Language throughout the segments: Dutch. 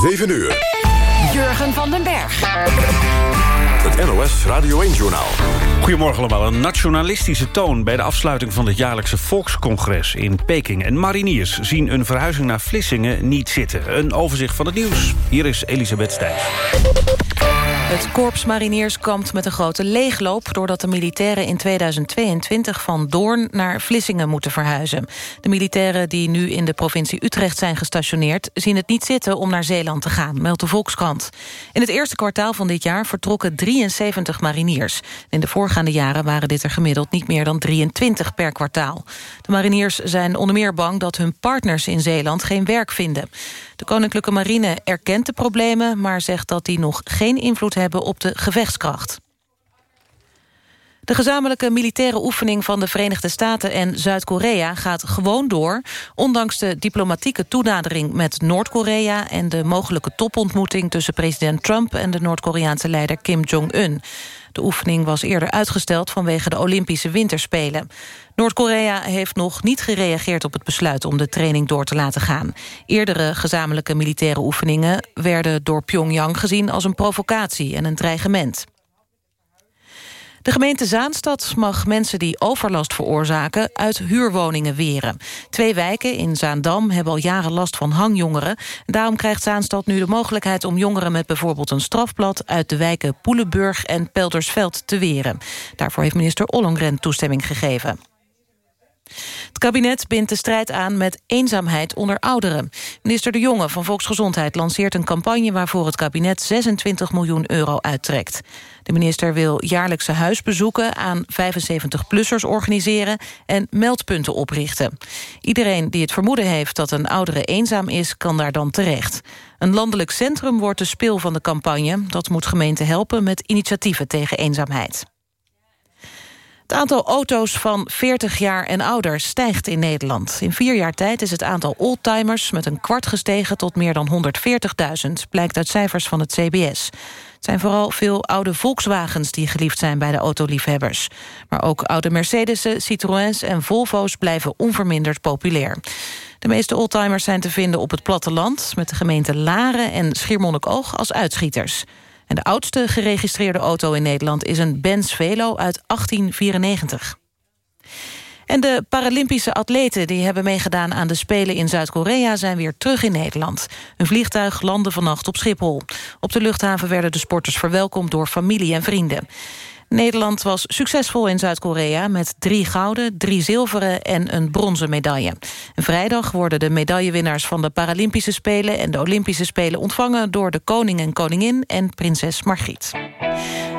7 uur. Jurgen van den Berg. Het NOS Radio 1-journaal. Goedemorgen allemaal. Een nationalistische toon bij de afsluiting van het jaarlijkse volkscongres in Peking. En mariniers zien een verhuizing naar Vlissingen niet zitten. Een overzicht van het nieuws. Hier is Elisabeth Stijns. Het korps mariniers kampt met een grote leegloop... doordat de militairen in 2022 van Doorn naar Vlissingen moeten verhuizen. De militairen die nu in de provincie Utrecht zijn gestationeerd... zien het niet zitten om naar Zeeland te gaan, meldt de Volkskrant. In het eerste kwartaal van dit jaar vertrokken 73 mariniers. In de voorgaande jaren waren dit er gemiddeld niet meer dan 23 per kwartaal. De mariniers zijn onder meer bang dat hun partners in Zeeland geen werk vinden. De Koninklijke Marine erkent de problemen... maar zegt dat die nog geen invloed hebben op de gevechtskracht. De gezamenlijke militaire oefening van de Verenigde Staten en Zuid-Korea gaat gewoon door, ondanks de diplomatieke toenadering met Noord-Korea en de mogelijke topontmoeting tussen president Trump en de Noord-Koreaanse leider Kim Jong-un. De oefening was eerder uitgesteld vanwege de Olympische Winterspelen. Noord-Korea heeft nog niet gereageerd op het besluit om de training door te laten gaan. Eerdere gezamenlijke militaire oefeningen werden door Pyongyang gezien als een provocatie en een dreigement. De gemeente Zaanstad mag mensen die overlast veroorzaken... uit huurwoningen weren. Twee wijken in Zaandam hebben al jaren last van hangjongeren. Daarom krijgt Zaanstad nu de mogelijkheid om jongeren... met bijvoorbeeld een strafblad uit de wijken Poelenburg en Peldersveld te weren. Daarvoor heeft minister Ollongren toestemming gegeven. Het kabinet bindt de strijd aan met eenzaamheid onder ouderen. Minister De Jonge van Volksgezondheid lanceert een campagne... waarvoor het kabinet 26 miljoen euro uittrekt. De minister wil jaarlijkse huisbezoeken aan 75-plussers organiseren... en meldpunten oprichten. Iedereen die het vermoeden heeft dat een oudere eenzaam is... kan daar dan terecht. Een landelijk centrum wordt de speel van de campagne. Dat moet gemeenten helpen met initiatieven tegen eenzaamheid. Het aantal auto's van 40 jaar en ouder stijgt in Nederland. In vier jaar tijd is het aantal oldtimers met een kwart gestegen... tot meer dan 140.000, blijkt uit cijfers van het CBS. Het zijn vooral veel oude Volkswagens die geliefd zijn bij de autoliefhebbers. Maar ook oude Mercedes'en, Citroëns en Volvo's blijven onverminderd populair. De meeste oldtimers zijn te vinden op het platteland... met de gemeenten Laren en Schiermonnikoog als uitschieters. En de oudste geregistreerde auto in Nederland is een Benz Velo uit 1894. En de Paralympische atleten die hebben meegedaan aan de Spelen in Zuid-Korea... zijn weer terug in Nederland. Een vliegtuig landde vannacht op Schiphol. Op de luchthaven werden de sporters verwelkomd door familie en vrienden. Nederland was succesvol in Zuid-Korea... met drie gouden, drie zilveren en een bronzen medaille. vrijdag worden de medaillewinnaars van de Paralympische Spelen... en de Olympische Spelen ontvangen door de koning en koningin... en prinses Margriet.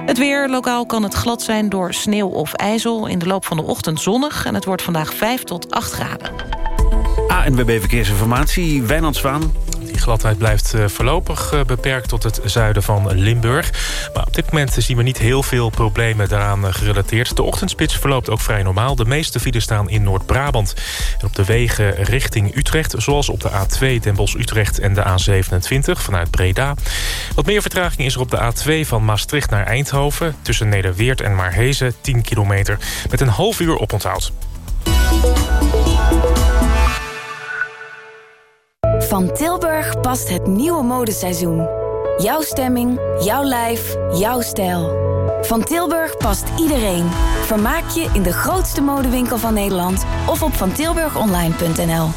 Het weer, lokaal kan het glad zijn door sneeuw of ijzel. In de loop van de ochtend zonnig en het wordt vandaag 5 tot 8 graden. ANWB Verkeersinformatie, Wijnand Zwaan. Gladheid blijft eh, voorlopig eh, beperkt tot het zuiden van Limburg. Maar op dit moment zien we niet heel veel problemen daaraan eh, gerelateerd. De ochtendspits verloopt ook vrij normaal. De meeste files staan in Noord-Brabant. En op de wegen richting Utrecht, zoals op de A2 Den Bosch-Utrecht en de A27 vanuit Breda. Wat meer vertraging is er op de A2 van Maastricht naar Eindhoven... tussen Nederweert en Maarhezen, 10 kilometer, met een half uur oponthoud. Van Tilburg past het nieuwe modeseizoen. Jouw stemming, jouw lijf, jouw stijl. Van Tilburg past iedereen. Vermaak je in de grootste modewinkel van Nederland of op vantilburgonline.nl.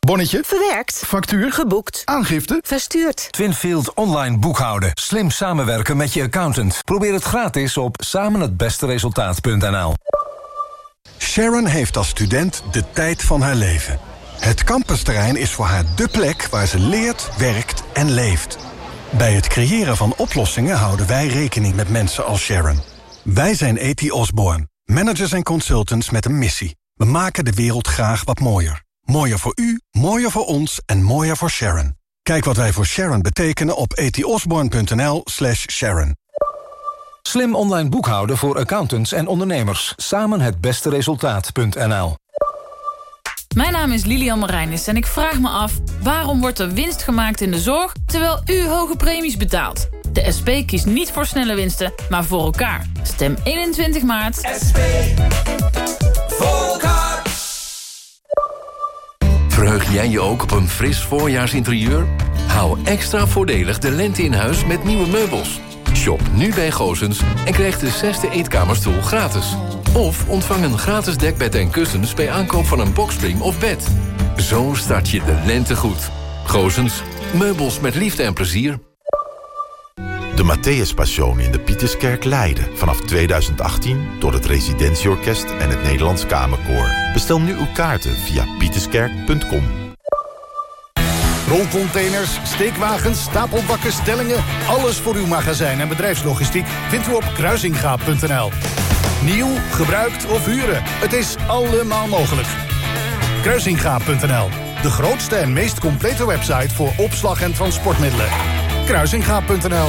Bonnetje. Verwerkt. Factuur. Geboekt. Aangifte. Verstuurd. Twinfield online boekhouden. Slim samenwerken met je accountant. Probeer het gratis op samenhetbesteresultaat.nl. Sharon heeft als student de tijd van haar leven. Het campusterrein is voor haar dé plek waar ze leert, werkt en leeft. Bij het creëren van oplossingen houden wij rekening met mensen als Sharon. Wij zijn E.T. Osborne, managers en consultants met een missie. We maken de wereld graag wat mooier. Mooier voor u, mooier voor ons en mooier voor Sharon. Kijk wat wij voor Sharon betekenen op etiosborn.nl slash Sharon. Slim online boekhouden voor accountants en ondernemers. Samen het beste resultaat.nl Mijn naam is Lilian Marijnis en ik vraag me af... waarom wordt er winst gemaakt in de zorg... terwijl u hoge premies betaalt? De SP kiest niet voor snelle winsten, maar voor elkaar. Stem 21 maart. SP. Voor elkaar. Verheug jij je ook op een fris voorjaarsinterieur? Hou extra voordelig de lente in huis met nieuwe meubels. Shop nu bij Gozens en krijg de zesde eetkamerstoel gratis. Of ontvang een gratis dekbed en kussens bij aankoop van een boxspring of bed. Zo start je de lente goed. Gozens, meubels met liefde en plezier. De Matthäus Passion in de Pieterskerk Leiden. Vanaf 2018 door het Residentieorkest en het Nederlands Kamerkoor. Bestel nu uw kaarten via pieterskerk.com. Rolcontainers, steekwagens, stapelbakken, stellingen... alles voor uw magazijn en bedrijfslogistiek vindt u op kruisingaap.nl. Nieuw, gebruikt of huren, het is allemaal mogelijk. Kruisingaap.nl, de grootste en meest complete website... voor opslag en transportmiddelen. Kruisingaap.nl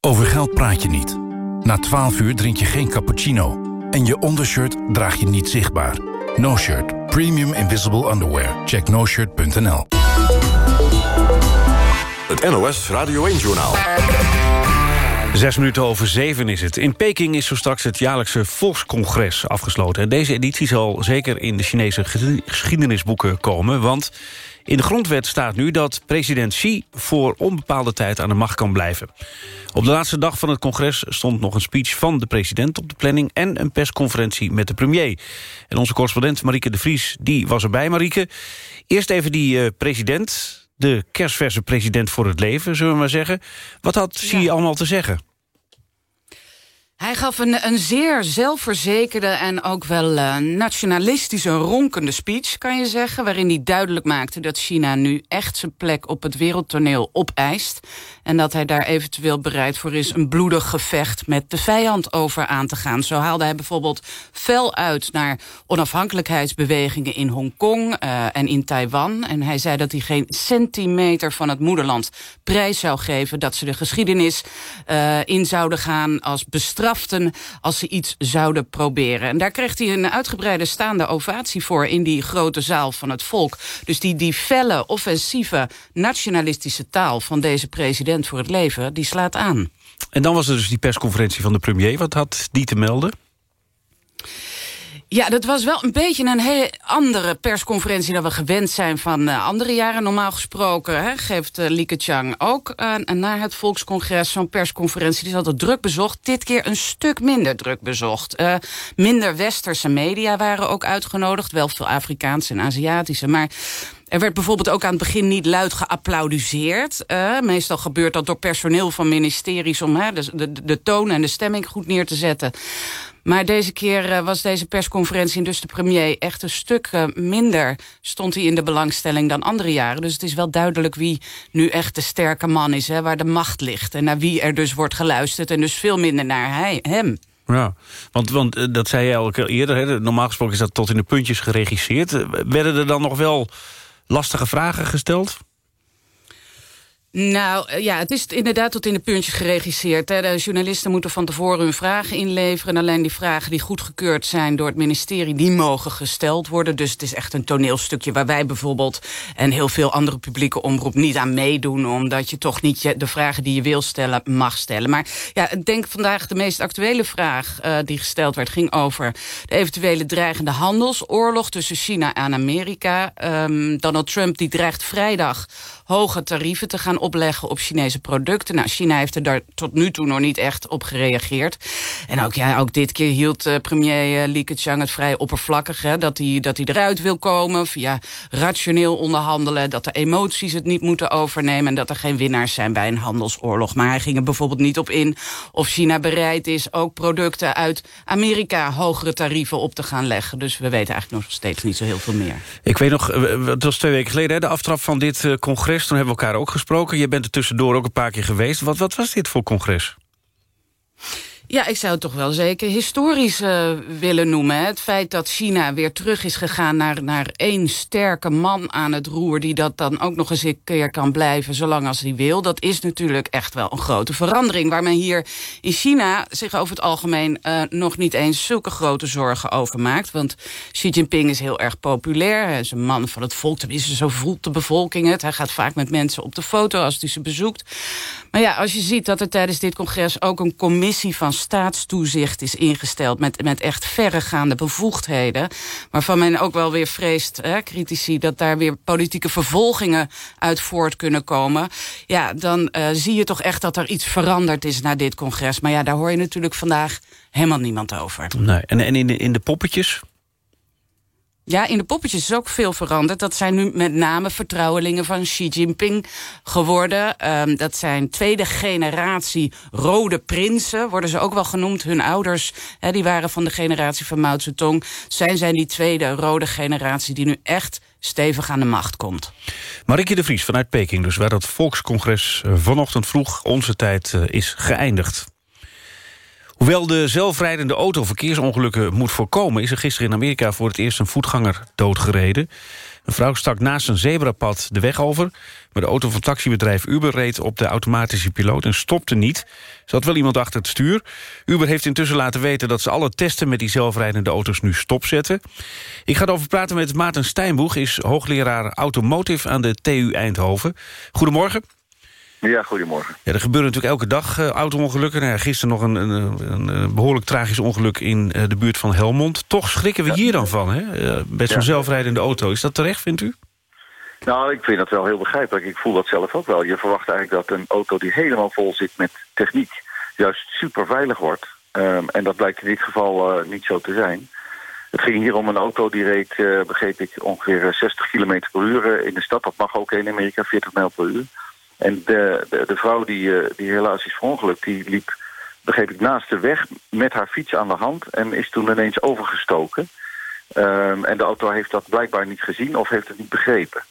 Over geld praat je niet. Na 12 uur drink je geen cappuccino. En je ondershirt draag je niet zichtbaar. No Shirt. Premium Invisible Underwear. Check noshirt.nl Het NOS Radio 1-journaal. Zes minuten over zeven is het. In Peking is zo straks het jaarlijkse Volkscongres afgesloten. En deze editie zal zeker in de Chinese geschiedenisboeken komen... want in de grondwet staat nu dat president Xi voor onbepaalde tijd aan de macht kan blijven. Op de laatste dag van het congres stond nog een speech van de president op de planning... en een persconferentie met de premier. En onze correspondent Marieke de Vries die was erbij. Marieke, eerst even die uh, president, de kerstverse president voor het leven, zullen we maar zeggen. Wat had Xi ja. allemaal te zeggen? Hij gaf een, een zeer zelfverzekerde en ook wel uh, nationalistische ronkende speech, kan je zeggen... waarin hij duidelijk maakte dat China nu echt zijn plek op het wereldtoneel opeist... en dat hij daar eventueel bereid voor is een bloedig gevecht met de vijand over aan te gaan. Zo haalde hij bijvoorbeeld fel uit naar onafhankelijkheidsbewegingen in Hongkong uh, en in Taiwan. En hij zei dat hij geen centimeter van het moederland prijs zou geven... dat ze de geschiedenis uh, in zouden gaan als bestraffing als ze iets zouden proberen. En daar kreeg hij een uitgebreide staande ovatie voor... in die grote zaal van het volk. Dus die, die felle, offensieve, nationalistische taal... van deze president voor het leven, die slaat aan. En dan was er dus die persconferentie van de premier. Wat had die te melden? Ja, dat was wel een beetje een hele andere persconferentie... dan we gewend zijn van uh, andere jaren. Normaal gesproken hè, geeft uh, Lieke Chang ook uh, na het Volkscongres... zo'n persconferentie, die is altijd druk bezocht. Dit keer een stuk minder druk bezocht. minder westerse media waren ook uitgenodigd. Wel veel Afrikaanse en Aziatische, maar... Er werd bijvoorbeeld ook aan het begin niet luid geapplaudiseerd. Uh, meestal gebeurt dat door personeel van ministeries... om hè, de, de, de toon en de stemming goed neer te zetten. Maar deze keer uh, was deze persconferentie en dus de premier echt een stuk uh, minder stond hij in de belangstelling dan andere jaren. Dus het is wel duidelijk wie nu echt de sterke man is, hè, waar de macht ligt. En naar wie er dus wordt geluisterd en dus veel minder naar hij, hem. Ja, want, want dat zei je al eerder, hè, normaal gesproken is dat tot in de puntjes geregisseerd. Werden er dan nog wel lastige vragen gesteld? Nou, eh, ja, het is inderdaad tot in de puntjes geregisseerd. Hè. De journalisten moeten van tevoren hun vragen inleveren. En alleen die vragen die goedgekeurd zijn door het ministerie... die mogen gesteld worden. Dus het is echt een toneelstukje waar wij bijvoorbeeld... en heel veel andere publieke omroep niet aan meedoen... omdat je toch niet de vragen die je wil stellen mag stellen. Maar ja, ik denk vandaag de meest actuele vraag uh, die gesteld werd... ging over de eventuele dreigende handelsoorlog tussen China en Amerika. Um, Donald Trump die dreigt vrijdag hoge tarieven te gaan opleggen op Chinese producten. Nou, China heeft er daar tot nu toe nog niet echt op gereageerd. En ook, ja, ook dit keer hield uh, premier uh, Li Keqiang het vrij oppervlakkig... Hè, dat, hij, dat hij eruit wil komen, via rationeel onderhandelen... dat de emoties het niet moeten overnemen... en dat er geen winnaars zijn bij een handelsoorlog. Maar hij ging er bijvoorbeeld niet op in of China bereid is... ook producten uit Amerika hogere tarieven op te gaan leggen. Dus we weten eigenlijk nog steeds niet zo heel veel meer. Ik weet nog, eh, het was twee weken geleden... Hè, de aftrap van dit congres toen hebben we elkaar ook gesproken. Je bent er tussendoor ook een paar keer geweest. Wat, wat was dit voor congres? Ja, ik zou het toch wel zeker historisch uh, willen noemen. Het feit dat China weer terug is gegaan naar, naar één sterke man aan het roer... die dat dan ook nog eens een keer kan blijven zolang als hij wil... dat is natuurlijk echt wel een grote verandering... waar men hier in China zich over het algemeen uh, nog niet eens zulke grote zorgen over maakt. Want Xi Jinping is heel erg populair. Hij is een man van het volk, tenminste zo voelt de bevolking het. Hij gaat vaak met mensen op de foto als hij ze bezoekt. Maar ja, als je ziet dat er tijdens dit congres ook een commissie van staatstoezicht is ingesteld... met, met echt verregaande bevoegdheden... waarvan men ook wel weer vreest, hè, critici... dat daar weer politieke vervolgingen uit voort kunnen komen... ja, dan uh, zie je toch echt dat er iets veranderd is na dit congres. Maar ja, daar hoor je natuurlijk vandaag helemaal niemand over. Nee. En, en in, de, in de poppetjes? Ja, in de poppetjes is ook veel veranderd. Dat zijn nu met name vertrouwelingen van Xi Jinping geworden. Um, dat zijn tweede generatie rode prinsen, worden ze ook wel genoemd. Hun ouders, die waren van de generatie van Mao Zedong. Zijn zijn die tweede rode generatie die nu echt stevig aan de macht komt. Marike de Vries vanuit Peking, dus waar dat volkscongres eh, vanochtend vroeg onze tijd eh, is geëindigd. Hoewel de zelfrijdende auto verkeersongelukken moet voorkomen... is er gisteren in Amerika voor het eerst een voetganger doodgereden. Een vrouw stak naast een zebrapad de weg over... maar de auto van taxibedrijf Uber reed op de automatische piloot... en stopte niet. Er zat wel iemand achter het stuur. Uber heeft intussen laten weten dat ze alle testen... met die zelfrijdende auto's nu stopzetten. Ik ga erover praten met Maarten Stijnboeg... is hoogleraar Automotive aan de TU Eindhoven. Goedemorgen. Ja, goedemorgen. Ja, er gebeuren natuurlijk elke dag uh, auto-ongelukken. Nou, gisteren nog een, een, een, behoorlijk tragisch ongeluk in uh, de buurt van Helmond. Toch schrikken we ja. hier dan van, hè? Uh, bij zo'n ja. zelfrijdende auto. Is dat terecht, vindt u? Nou, ik vind dat wel heel begrijpelijk. Ik voel dat zelf ook wel. Je verwacht eigenlijk dat een auto die helemaal vol zit met techniek... juist super veilig wordt. Um, en dat blijkt in dit geval niet zo te zijn. Het ging hier om een auto die reed, begreep ik, ongeveer 60 km per uur in de stad. Dat mag ook in Amerika, 40 mijl per uur. En de, de, de vrouw die, uh, die helaas is verongelukt, die liep, begreep ik, naast de weg met haar fiets aan de hand en is toen ineens overgestoken. Um, en de auto heeft dat blijkbaar niet gezien of heeft het niet begrepen.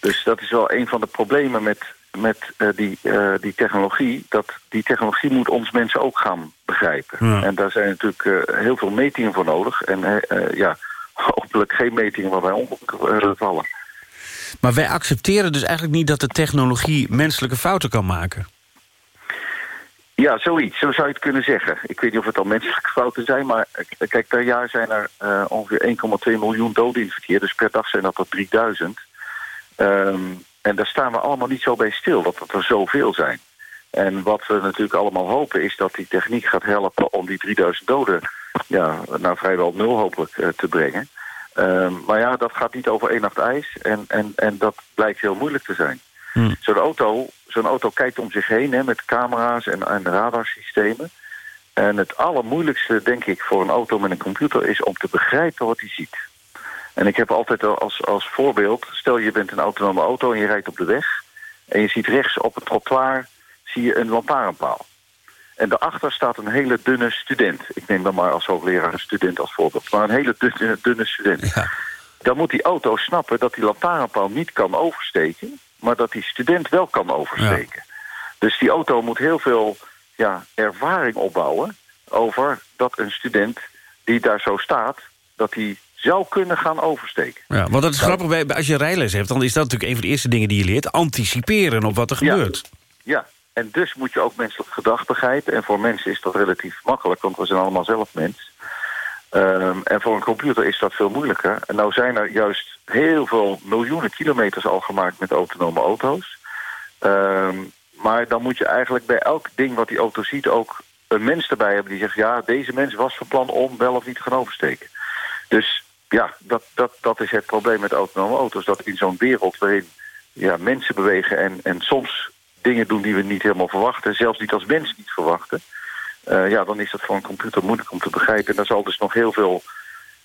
Dus dat is wel een van de problemen met, met uh, die, uh, die technologie. Dat die technologie moet ons mensen ook gaan begrijpen. Ja. En daar zijn natuurlijk heel veel metingen voor nodig. En ja, hopelijk geen metingen waarbij ongelukken vallen. Maar wij accepteren dus eigenlijk niet dat de technologie menselijke fouten kan maken. Ja, zoiets. Zo zou je het kunnen zeggen. Ik weet niet of het al menselijke fouten zijn, maar kijk, per jaar zijn er uh, ongeveer 1,2 miljoen doden in het verkeer. Dus per dag zijn dat er 3000. Um, en daar staan we allemaal niet zo bij stil, dat het er zoveel zijn. En wat we natuurlijk allemaal hopen is dat die techniek gaat helpen om die 3000 doden ja, nou vrijwel nul hopelijk uh, te brengen. Um, maar ja, dat gaat niet over één nacht ijs. En, en, en dat blijkt heel moeilijk te zijn. Hmm. Zo'n auto, zo'n auto kijkt om zich heen hè, met camera's en, en radarsystemen. En het allermoeilijkste, denk ik, voor een auto met een computer... is om te begrijpen wat hij ziet. En ik heb altijd als, als voorbeeld... stel je bent een autonome auto en je rijdt op de weg... en je ziet rechts op het trottoir zie je een lantaarnpaal. En daarachter staat een hele dunne student. Ik neem dan maar als hoogleraar een student als voorbeeld. Maar een hele dunne, dunne student. Ja. Dan moet die auto snappen dat die lantaarnpaal niet kan oversteken... maar dat die student wel kan oversteken. Ja. Dus die auto moet heel veel ja, ervaring opbouwen... over dat een student die daar zo staat... dat hij zou kunnen gaan oversteken. Ja, want dat is nou, grappig, als je rijles hebt... dan is dat natuurlijk een van de eerste dingen die je leert. Anticiperen op wat er ja, gebeurt. Ja, en dus moet je ook menselijk begrijpen. En voor mensen is dat relatief makkelijk, want we zijn allemaal zelf mens. Um, en voor een computer is dat veel moeilijker. En nou zijn er juist heel veel miljoenen kilometers al gemaakt met autonome auto's. Um, maar dan moet je eigenlijk bij elk ding wat die auto ziet ook een mens erbij hebben die zegt... ja, deze mens was van plan om wel of niet te gaan oversteken. Dus ja, dat, dat, dat is het probleem met autonome auto's. Dat in zo'n wereld waarin ja, mensen bewegen en, en soms dingen doen die we niet helemaal verwachten... zelfs niet als mens niet verwachten... Uh, ja, dan is dat voor een computer moeilijk om te begrijpen. En daar zal dus nog heel veel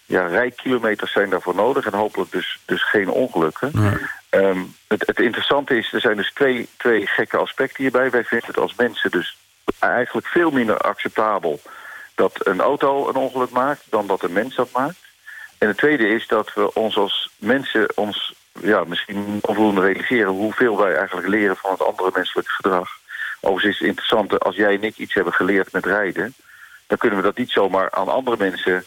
ja, rijkilometers zijn daarvoor nodig... en hopelijk dus, dus geen ongelukken. Nee. Um, het, het interessante is, er zijn dus twee, twee gekke aspecten hierbij. Wij vinden het als mensen dus eigenlijk veel minder acceptabel... dat een auto een ongeluk maakt dan dat een mens dat maakt. En het tweede is dat we ons als mensen ons ja, misschien onvoldoende realiseren... hoeveel wij eigenlijk leren van het andere menselijke gedrag. Overigens is het interessant, als jij en ik iets hebben geleerd met rijden... dan kunnen we dat niet zomaar aan andere mensen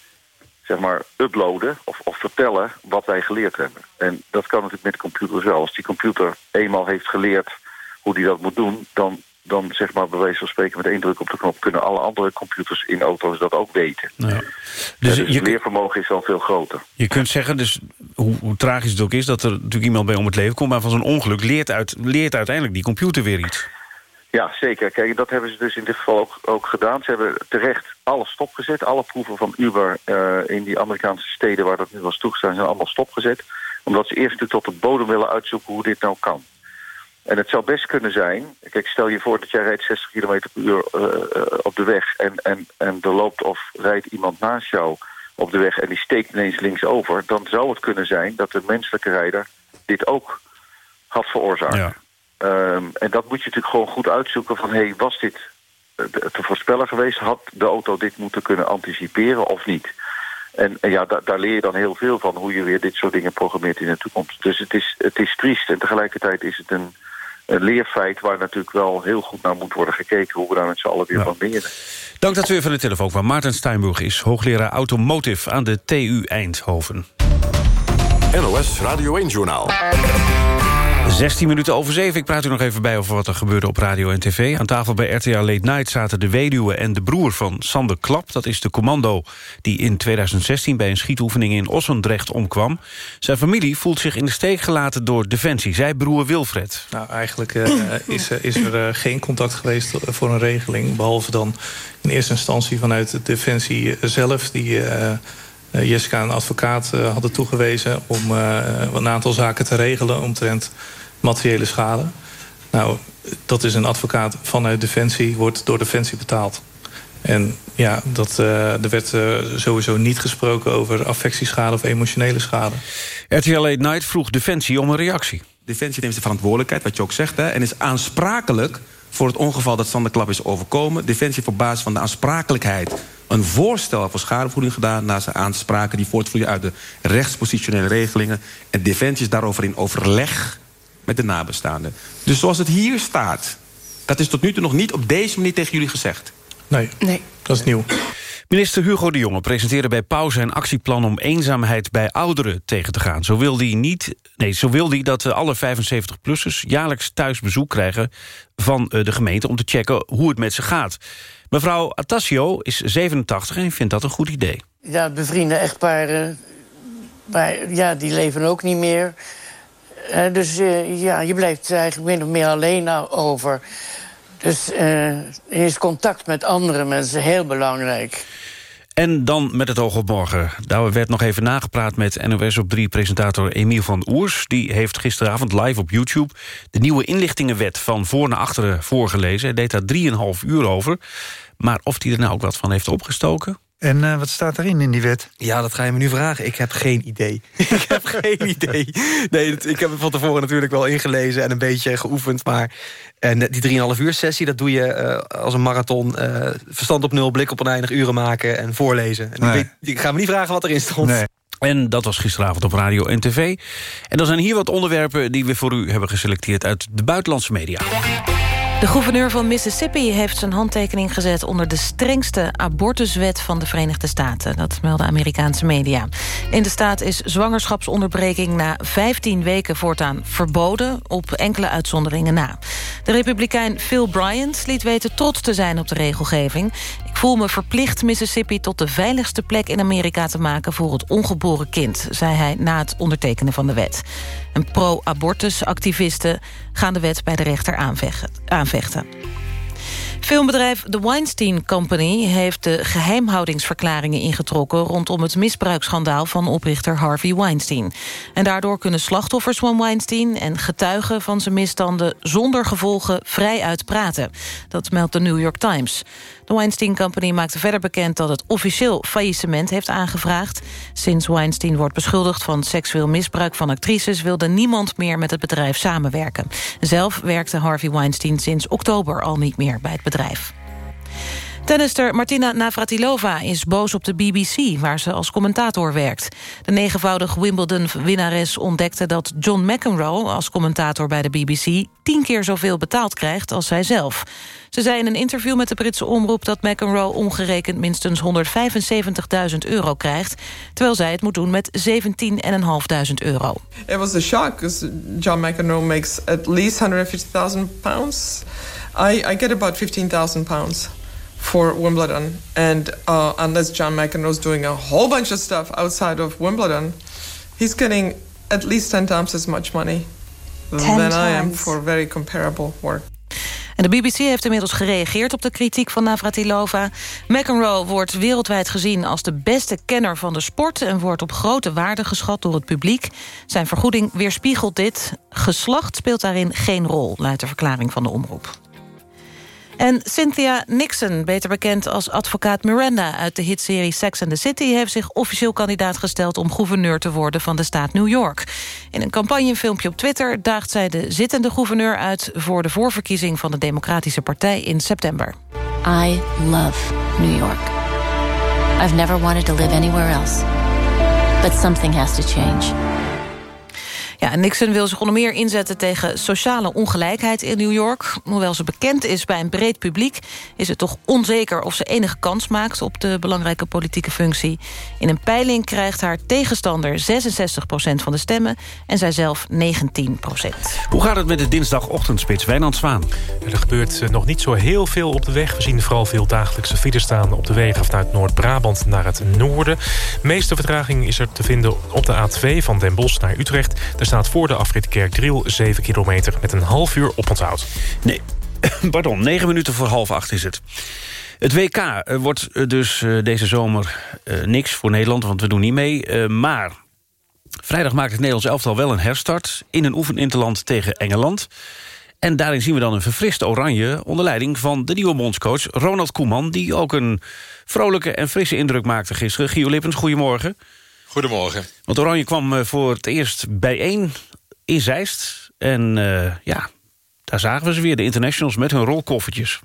zeg maar, uploaden of, of vertellen wat wij geleerd hebben. En dat kan natuurlijk met computers wel. Als die computer eenmaal heeft geleerd hoe die dat moet doen... dan, dan zeg maar bij wijze van spreken met één druk op de knop... kunnen alle andere computers in auto's dat ook weten. Ja. Dus, dus het leervermogen is dan veel groter. Je kunt zeggen, dus hoe, hoe, tragisch het ook is... dat er natuurlijk iemand bij om het leven komt... maar van zo'n ongeluk leert, uit, leert uiteindelijk die computer weer iets. Ja, zeker. Kijk, dat hebben ze dus in dit geval ook, ook gedaan. Ze hebben terecht alles stopgezet. Alle proeven van Uber uh, in die Amerikaanse steden waar dat nu was toegestaan... zijn allemaal stopgezet. Omdat ze eerst tot de bodem willen uitzoeken hoe dit nou kan. En het zou best kunnen zijn... Kijk, stel je voor dat jij rijdt 60 km per uur uh, uh, op de weg... En, en, en er loopt of rijdt iemand naast jou op de weg... en die steekt ineens links over... dan zou het kunnen zijn dat de menselijke rijder dit ook had veroorzaakt. Ja. Um, en dat moet je natuurlijk gewoon goed uitzoeken van... hé, hey, was dit te voorspellen geweest? Had de auto dit moeten kunnen anticiperen of niet? En, en ja, da daar leer je dan heel veel van... hoe je weer dit soort dingen programmeert in de toekomst. Dus het is, het is triest en tegelijkertijd is het een, een leerfeit... waar natuurlijk wel heel goed naar moet worden gekeken... hoe we daar met z'n allen weer van leren. Dank dat u even van de telefoon kwam. Maarten Steinburg is hoogleraar Automotive aan de TU Eindhoven. NOS Radio 1-journaal. 16 minuten over 7. Ik praat u nog even bij over wat er gebeurde op radio en tv. Aan tafel bij RTL Late Night zaten de weduwe en de broer van Sander Klap. Dat is de commando die in 2016 bij een schietoefening in Ossendrecht omkwam. Zijn familie voelt zich in de steek gelaten door Defensie. Zij broer Wilfred. Nou, eigenlijk is, is, er uh, geen contact geweest voor een regeling. Behalve dan in eerste instantie vanuit Defensie zelf... die Jessica een advocaat hadden toegewezen... om een aantal zaken te regelen omtrent materiële schade. Nou, dat is een advocaat vanuit Defensie, wordt door Defensie betaald. En ja, dat, er werd sowieso niet gesproken over affectieschade of emotionele schade. RTL Late Night vroeg Defensie om een reactie. Defensie neemt de verantwoordelijkheid, wat je ook zegt... Hè, en is aansprakelijk voor het ongeval dat Sander Klap is overkomen. Defensie heeft op basis van de aansprakelijkheid een voorstel voor schadevergoeding gedaan... naar zijn aanspraken die voortvloeien uit de rechtspositionele regelingen. En Defensie is daarover in overleg met de nabestaanden. Dus zoals het hier staat, dat is tot nu toe nog niet op deze manier tegen jullie gezegd. Nee, nee. dat is nieuw. Minister Hugo de Jonge presenteerde bij Pauze een actieplan... om eenzaamheid bij ouderen tegen te gaan. Zo wil hij, niet, nee, zo wil hij dat alle 75-plussers jaarlijks thuis bezoek krijgen... van de gemeente om te checken hoe het met ze gaat. Mevrouw Atasio is 87 en vindt dat een goed idee. Ja, bevriende echtparen, maar ja, die leven ook niet meer... Uh, dus uh, ja, je blijft eigenlijk min of meer alleen over. Dus uh, is contact met andere mensen heel belangrijk. En dan met het oog op morgen. Daar werd nog even nagepraat met NOS op 3-presentator Emiel van Oers. Die heeft gisteravond live op YouTube de nieuwe inlichtingenwet... van voor naar achteren voorgelezen. Hij deed daar 3,5 uur over. Maar of hij er nou ook wat van heeft opgestoken... En uh, wat staat erin in die wet? Ja, dat ga je me nu vragen. Ik heb geen idee. ik heb geen idee. Nee, ik heb het van tevoren natuurlijk wel ingelezen en een beetje geoefend. Maar en die 3,5 uur sessie, dat doe je uh, als een marathon. Uh, verstand op nul, blik op oneindig uren maken en voorlezen. En nee. ik, weet, ik, ga me niet vragen wat erin stond. Nee. En dat was gisteravond op radio en tv. En dan zijn hier wat onderwerpen die we voor u hebben geselecteerd... uit de buitenlandse media. De gouverneur van Mississippi heeft zijn handtekening gezet... onder de strengste abortuswet van de Verenigde Staten. Dat melden Amerikaanse media. In de staat is zwangerschapsonderbreking na 15 weken voortaan verboden... op enkele uitzonderingen na. De republikein Phil Bryant liet weten trots te zijn op de regelgeving. Ik voel me verplicht Mississippi tot de veiligste plek in Amerika te maken... voor het ongeboren kind, zei hij na het ondertekenen van de wet. En pro-abortus-activisten gaan de wet bij de rechter aanvechten. Filmbedrijf The Weinstein Company heeft de geheimhoudingsverklaringen ingetrokken... rondom het misbruiksschandaal van oprichter Harvey Weinstein. En daardoor kunnen slachtoffers van Weinstein en getuigen van zijn misstanden... zonder gevolgen vrij uitpraten. Dat meldt de New York Times. De Weinstein Company maakte verder bekend dat het officieel faillissement heeft aangevraagd. Sinds Weinstein wordt beschuldigd van seksueel misbruik van actrices... wilde niemand meer met het bedrijf samenwerken. Zelf werkte Harvey Weinstein sinds oktober al niet meer bij het bedrijf. Tennister Martina Navratilova is boos op de BBC... waar ze als commentator werkt. De negenvoudig Wimbledon-winnares ontdekte dat John McEnroe... als commentator bij de BBC tien keer zoveel betaald krijgt als zij zelf. Ze zei in een interview met de Britse omroep... dat McEnroe omgerekend minstens 175.000 euro krijgt... terwijl zij het moet doen met 17.500 euro. It was a shock, John McEnroe makes at least 150.000 pounds. I, I get about 15.000 pounds for Wimbledon. And uh, unless John McEnroe's doing a whole bunch of stuff outside of Wimbledon, he's getting at least 10 times as much money than times. I am for very comparable work. En de BBC heeft inmiddels gereageerd op de kritiek van Navratilova. McEnroe wordt wereldwijd gezien als de beste kenner van de sport... en wordt op grote waarde geschat door het publiek. Zijn vergoeding weerspiegelt dit. Geslacht speelt daarin geen rol, luidt de verklaring van de omroep. En Cynthia Nixon, beter bekend als advocaat Miranda... uit de hitserie Sex and the City... heeft zich officieel kandidaat gesteld om gouverneur te worden... van de staat New York. In een campagnefilmpje op Twitter daagt zij de zittende gouverneur uit... voor de voorverkiezing van de Democratische Partij in september. I love New York. I've never wanted to live anywhere else. But something has to change. Ja, Nixon wil zich onder meer inzetten tegen sociale ongelijkheid in New York. Hoewel ze bekend is bij een breed publiek... is het toch onzeker of ze enige kans maakt op de belangrijke politieke functie. In een peiling krijgt haar tegenstander 66% van de stemmen... en zij zelf 19% Hoe gaat het met de dinsdagochtendspits, Wijnand Zwaan? Er gebeurt eh, nog niet zo heel veel op de weg. We zien vooral veel dagelijkse files staan op de wegen... vanuit Noord-Brabant naar het noorden. De meeste vertraging is er te vinden op de A2 van Den Bosch naar Utrecht staat voor de afrit Kerkdriel 7 kilometer... met een half uur oponthoud. Nee, pardon, 9 minuten voor half acht is het. Het WK eh, wordt eh, dus eh, deze zomer niks voor Nederland, want we doen niet mee. maar vrijdag maakt het Nederlands elftal wel een herstart... in een oefeninterland tegen Engeland. En daarin zien we dan een verfrist oranje... onder leiding van de nieuwe bondscoach Ronald Koeman... die ook een vrolijke en frisse indruk maakte gisteren. Gio Lippens, goedemorgen. Goedemorgen. Want Oranje kwam eh, voor het eerst bijeen in Zeist. En uh, ja, daar zagen we ze weer, de internationals met hun rolkoffertjes.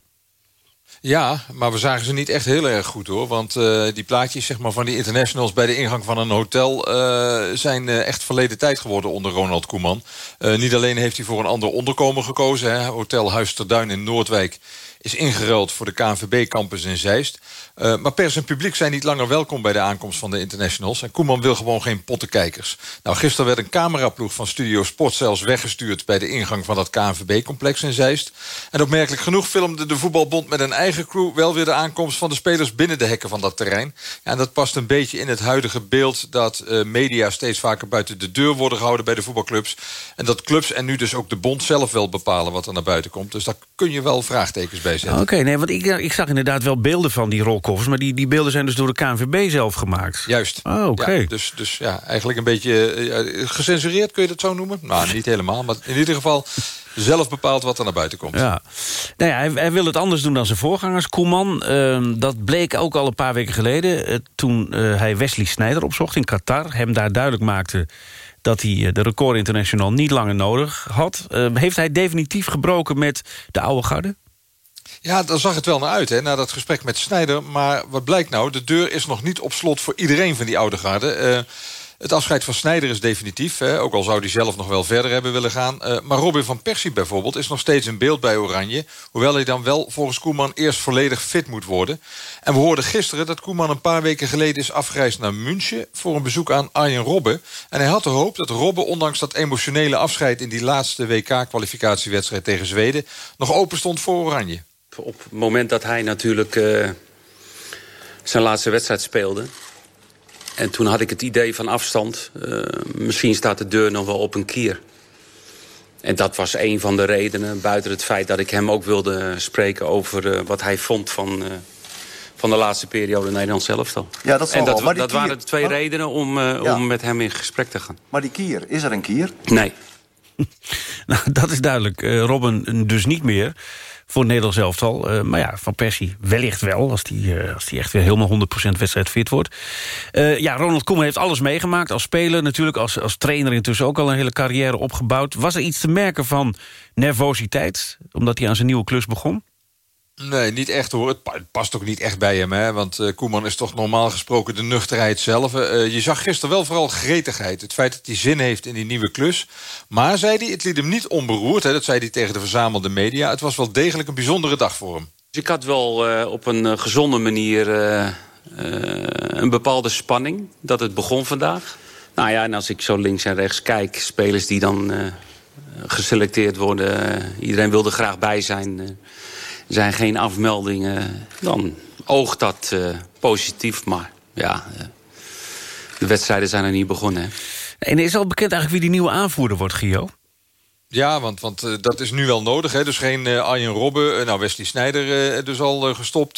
Ja, maar we zagen ze niet echt heel erg goed hoor. Want uh, die plaatjes zeg maar, van die internationals bij de ingang van een hotel... Uh, zijn uh, echt verleden tijd geworden onder Ronald Koeman. niet alleen heeft hij voor een ander onderkomen gekozen. Hè, Hotel Huis ter Duin in Noordwijk is ingeruild voor de KNVB-campus in Zeist. Uh, maar pers en publiek zijn niet langer welkom bij de aankomst van de internationals. En Koeman wil gewoon geen pottenkijkers. Nou, gisteren werd een cameraploeg van Studio Sport zelfs weggestuurd... bij de ingang van dat KNVB-complex in Zeist. En opmerkelijk genoeg filmde de voetbalbond met een eigen crew... wel weer de aankomst van de spelers binnen de hekken van dat terrein. Ja, en dat past een beetje in het huidige beeld... dat uh, media steeds vaker buiten de deur worden gehouden bij de voetbalclubs. En dat clubs en nu dus ook de bond zelf wel bepalen wat er naar buiten komt. Dus daar kun je wel vraagtekens bij zetten. Oké, nee, want ik, ik zag inderdaad wel beelden van die rol maar die, die beelden zijn dus door de KNVB zelf gemaakt. Juist. Oh, oké. dus, dus ja, eigenlijk een beetje uh, gecensureerd, kun je dat zo noemen? Nou, niet helemaal, maar in ieder geval zelf bepaalt wat er naar buiten komt. Ja. Nou ja, hij, hij wil het anders doen dan zijn voorgangers, Koeman. Uh, dat bleek ook al een paar weken geleden... Uh, toen uh, hij Wesley Sneijder opzocht in Qatar. Hem daar duidelijk maakte dat hij de record international niet langer nodig had. heeft hij definitief gebroken met de oude garde? Ja, daar zag het wel naar uit, hè, na dat gesprek met Snijder. Maar wat blijkt nou, de deur is nog niet op slot voor iedereen van die oude garde. Uh, het afscheid van Snijder is definitief. Hè, ook al zou hij zelf nog wel verder hebben willen gaan. Uh, maar Robin van Persie bijvoorbeeld is nog steeds in beeld bij Oranje. Hoewel hij dan wel volgens Koeman eerst volledig fit moet worden. En we hoorden gisteren dat Koeman een paar weken geleden is afgereisd naar München... voor een bezoek aan Arjen Robben. En hij had de hoop dat Robben, ondanks dat emotionele afscheid... in die laatste WK-kwalificatiewedstrijd tegen Zweden... nog open stond voor Oranje op het moment dat hij natuurlijk uh, zijn laatste wedstrijd speelde. En toen had ik het idee van afstand. Uh, misschien staat de deur nog wel op een kier. En dat was een van de redenen, buiten het feit dat ik hem ook wilde spreken... over uh, wat hij vond van, van de laatste periode in Nederland zelf dan. Ja, dat en dat, wel. dat waren de twee redenen om, ja. om met hem in gesprek te gaan. Maar die kier, is er een kier? Nee. nou, dat is duidelijk. Robin dus niet meer voor het Nederlands elftal. Uh, maar ja, Van Persie wellicht wel, als die, uh, als die echt weer helemaal 100% wedstrijd fit wordt. Uh, ja, Ronald Koeman heeft alles meegemaakt. Als speler natuurlijk, als, als trainer intussen ook al een hele carrière opgebouwd. Was er iets te merken van nervositeit, omdat hij aan zijn nieuwe klus begon? Nee, niet echt hoor. Het past ook niet echt bij hem. Hè? Want uh, Koeman is toch normaal gesproken de nuchterheid zelf. Uh, je zag gisteren wel vooral gretigheid. Het feit dat hij zin heeft in die nieuwe klus. Maar, zei hij, het liet hem niet onberoerd. Hè? Dat zei hij tegen de verzamelde media. Het was wel degelijk een bijzondere dag voor hem. Dus ik had wel op een gezonde manier een bepaalde spanning. Dat het begon vandaag. Nou ja, en als ik zo links en rechts kijk. Spelers die dan geselecteerd worden. iedereen wil er graag bij zijn zijn geen afmeldingen, dan oogt dat uh, positief. Maar ja, uh, de wedstrijden zijn er niet begonnen. En is al bekend eigenlijk wie die nieuwe aanvoerder wordt, Gio? Ja, want, want uh, dat is nu wel nodig. Hè? Dus geen uh, Arjen Robben, uh, nou Wesley Snijder dus al gestopt.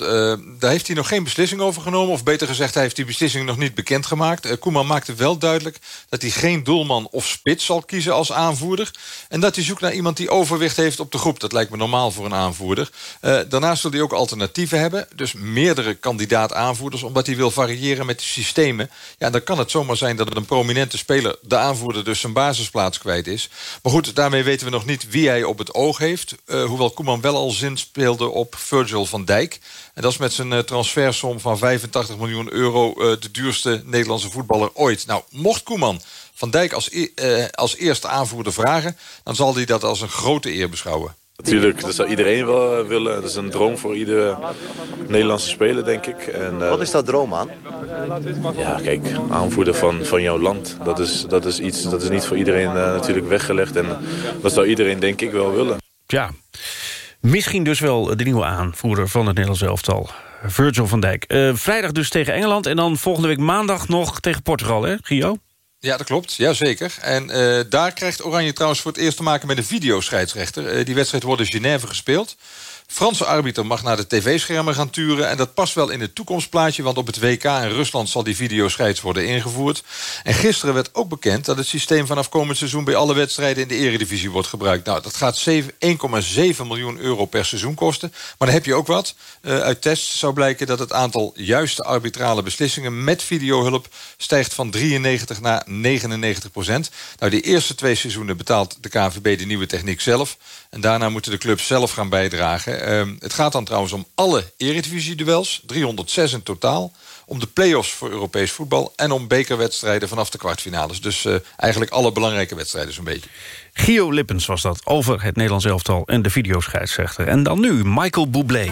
daar heeft hij nog geen beslissing over genomen. Of beter gezegd, hij heeft die beslissing nog niet bekendgemaakt. Koeman maakte wel duidelijk dat hij geen doelman of spits zal kiezen als aanvoerder. En dat hij zoekt naar iemand die overwicht heeft op de groep. Dat lijkt me normaal voor een aanvoerder. daarnaast wil hij ook alternatieven hebben. Dus meerdere kandidaat-aanvoerders, omdat hij wil variëren met de systemen. Ja, dan kan het zomaar zijn dat een prominente speler, de aanvoerder, dus zijn basisplaats kwijt is. Maar goed, daarmee weten we nog niet wie hij op het oog heeft. Uh, hoewel Koeman wel al zin speelde op Virgil van Dijk. En dat is met zijn uh, transfersom van 85 miljoen euro... Uh, de duurste Nederlandse voetballer ooit. Nou, mocht Koeman van Dijk als, als eerste aanvoerder vragen... dan zal hij dat als een grote eer beschouwen. Natuurlijk, dat zou iedereen wel willen. Dat is een droom voor iedere Nederlandse speler, denk ik. En, uh, Wat is dat droom aan? Ja, kijk, aanvoerder van, van jouw land. Dat is, dat is iets, dat is niet voor iedereen uh, natuurlijk weggelegd. En dat zou iedereen, denk ik, wel willen. Ja, misschien dus wel de nieuwe aanvoerder van het Nederlands elftal. Virgil van Dijk. Uh, vrijdag dus tegen Engeland en dan volgende week maandag nog tegen Portugal, hè, Gio? Ja, dat klopt. Jazeker. En uh, daar krijgt Oranje trouwens voor het eerst te maken met een videoscheidsrechter. Uh, die wedstrijd wordt in Genève gespeeld. Franse arbiter mag naar de tv-schermen gaan turen... en dat past wel in het toekomstplaatje... want op het WK in Rusland zal die videoscheids worden ingevoerd. En gisteren werd ook bekend dat het systeem vanaf komend seizoen... bij alle wedstrijden in de eredivisie wordt gebruikt. Nou, dat gaat 1,7 miljoen euro per seizoen kosten. Maar dan heb je ook wat. Uh, uit tests zou blijken dat het aantal juiste arbitrale beslissingen... met videohulp stijgt van 93 naar 99 procent. Nou, de eerste twee seizoenen betaalt de KNVB de nieuwe techniek zelf... en daarna moeten de clubs zelf gaan bijdragen... Uh, het gaat dan trouwens om alle eredivisie-duels, 306 in totaal... om de play-offs voor Europees voetbal... en om bekerwedstrijden vanaf de kwartfinales. Dus uh, eigenlijk alle belangrijke wedstrijden zo'n beetje. Gio Lippens was dat over het Nederlands elftal en de videoscheidsrechter. En dan nu Michael Bublé.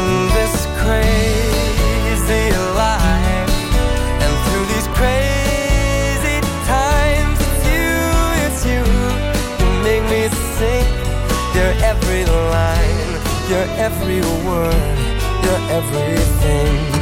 every line, your every word, your everything.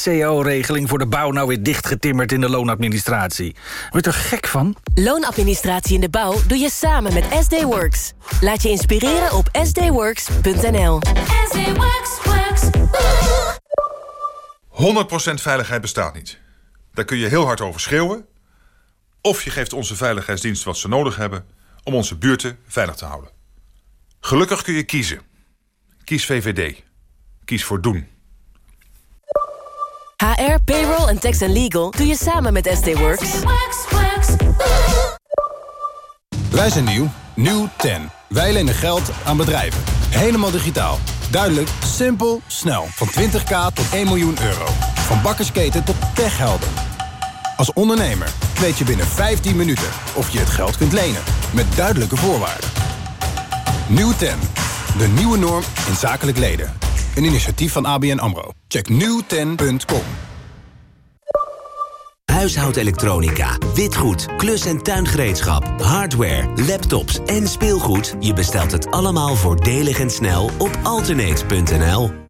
Cao-regeling voor de bouw nou weer dichtgetimmerd in de loonadministratie? Word je er gek van? Loonadministratie in de bouw doe je samen met SD Works. Laat je inspireren op sdworks.nl. SD Works, works. 100% veiligheid bestaat niet. Daar kun je heel hard over schreeuwen. Of je geeft onze veiligheidsdiensten wat ze nodig hebben om onze buurten veilig te houden. Gelukkig kun je kiezen. Kies VVD. Kies voor doen. HR, payroll en tax and legal doe je samen met SD Works. Wij zijn nieuw. Nieuw 10. Wij lenen geld aan bedrijven. Helemaal digitaal. Duidelijk, simpel, snel. Van 20k tot 1 miljoen euro. Van bakkersketen tot techhelden. Als ondernemer weet je binnen 15 minuten of je het geld kunt lenen. Met duidelijke voorwaarden. Nieuw 10. De nieuwe norm in zakelijk leden. Een initiatief van ABN AMRO. Check nieuwten.com. Huishoudelektronica, witgoed, klus- en tuingereedschap, hardware, laptops en speelgoed. Je bestelt het allemaal voordelig en snel op alternate.nl.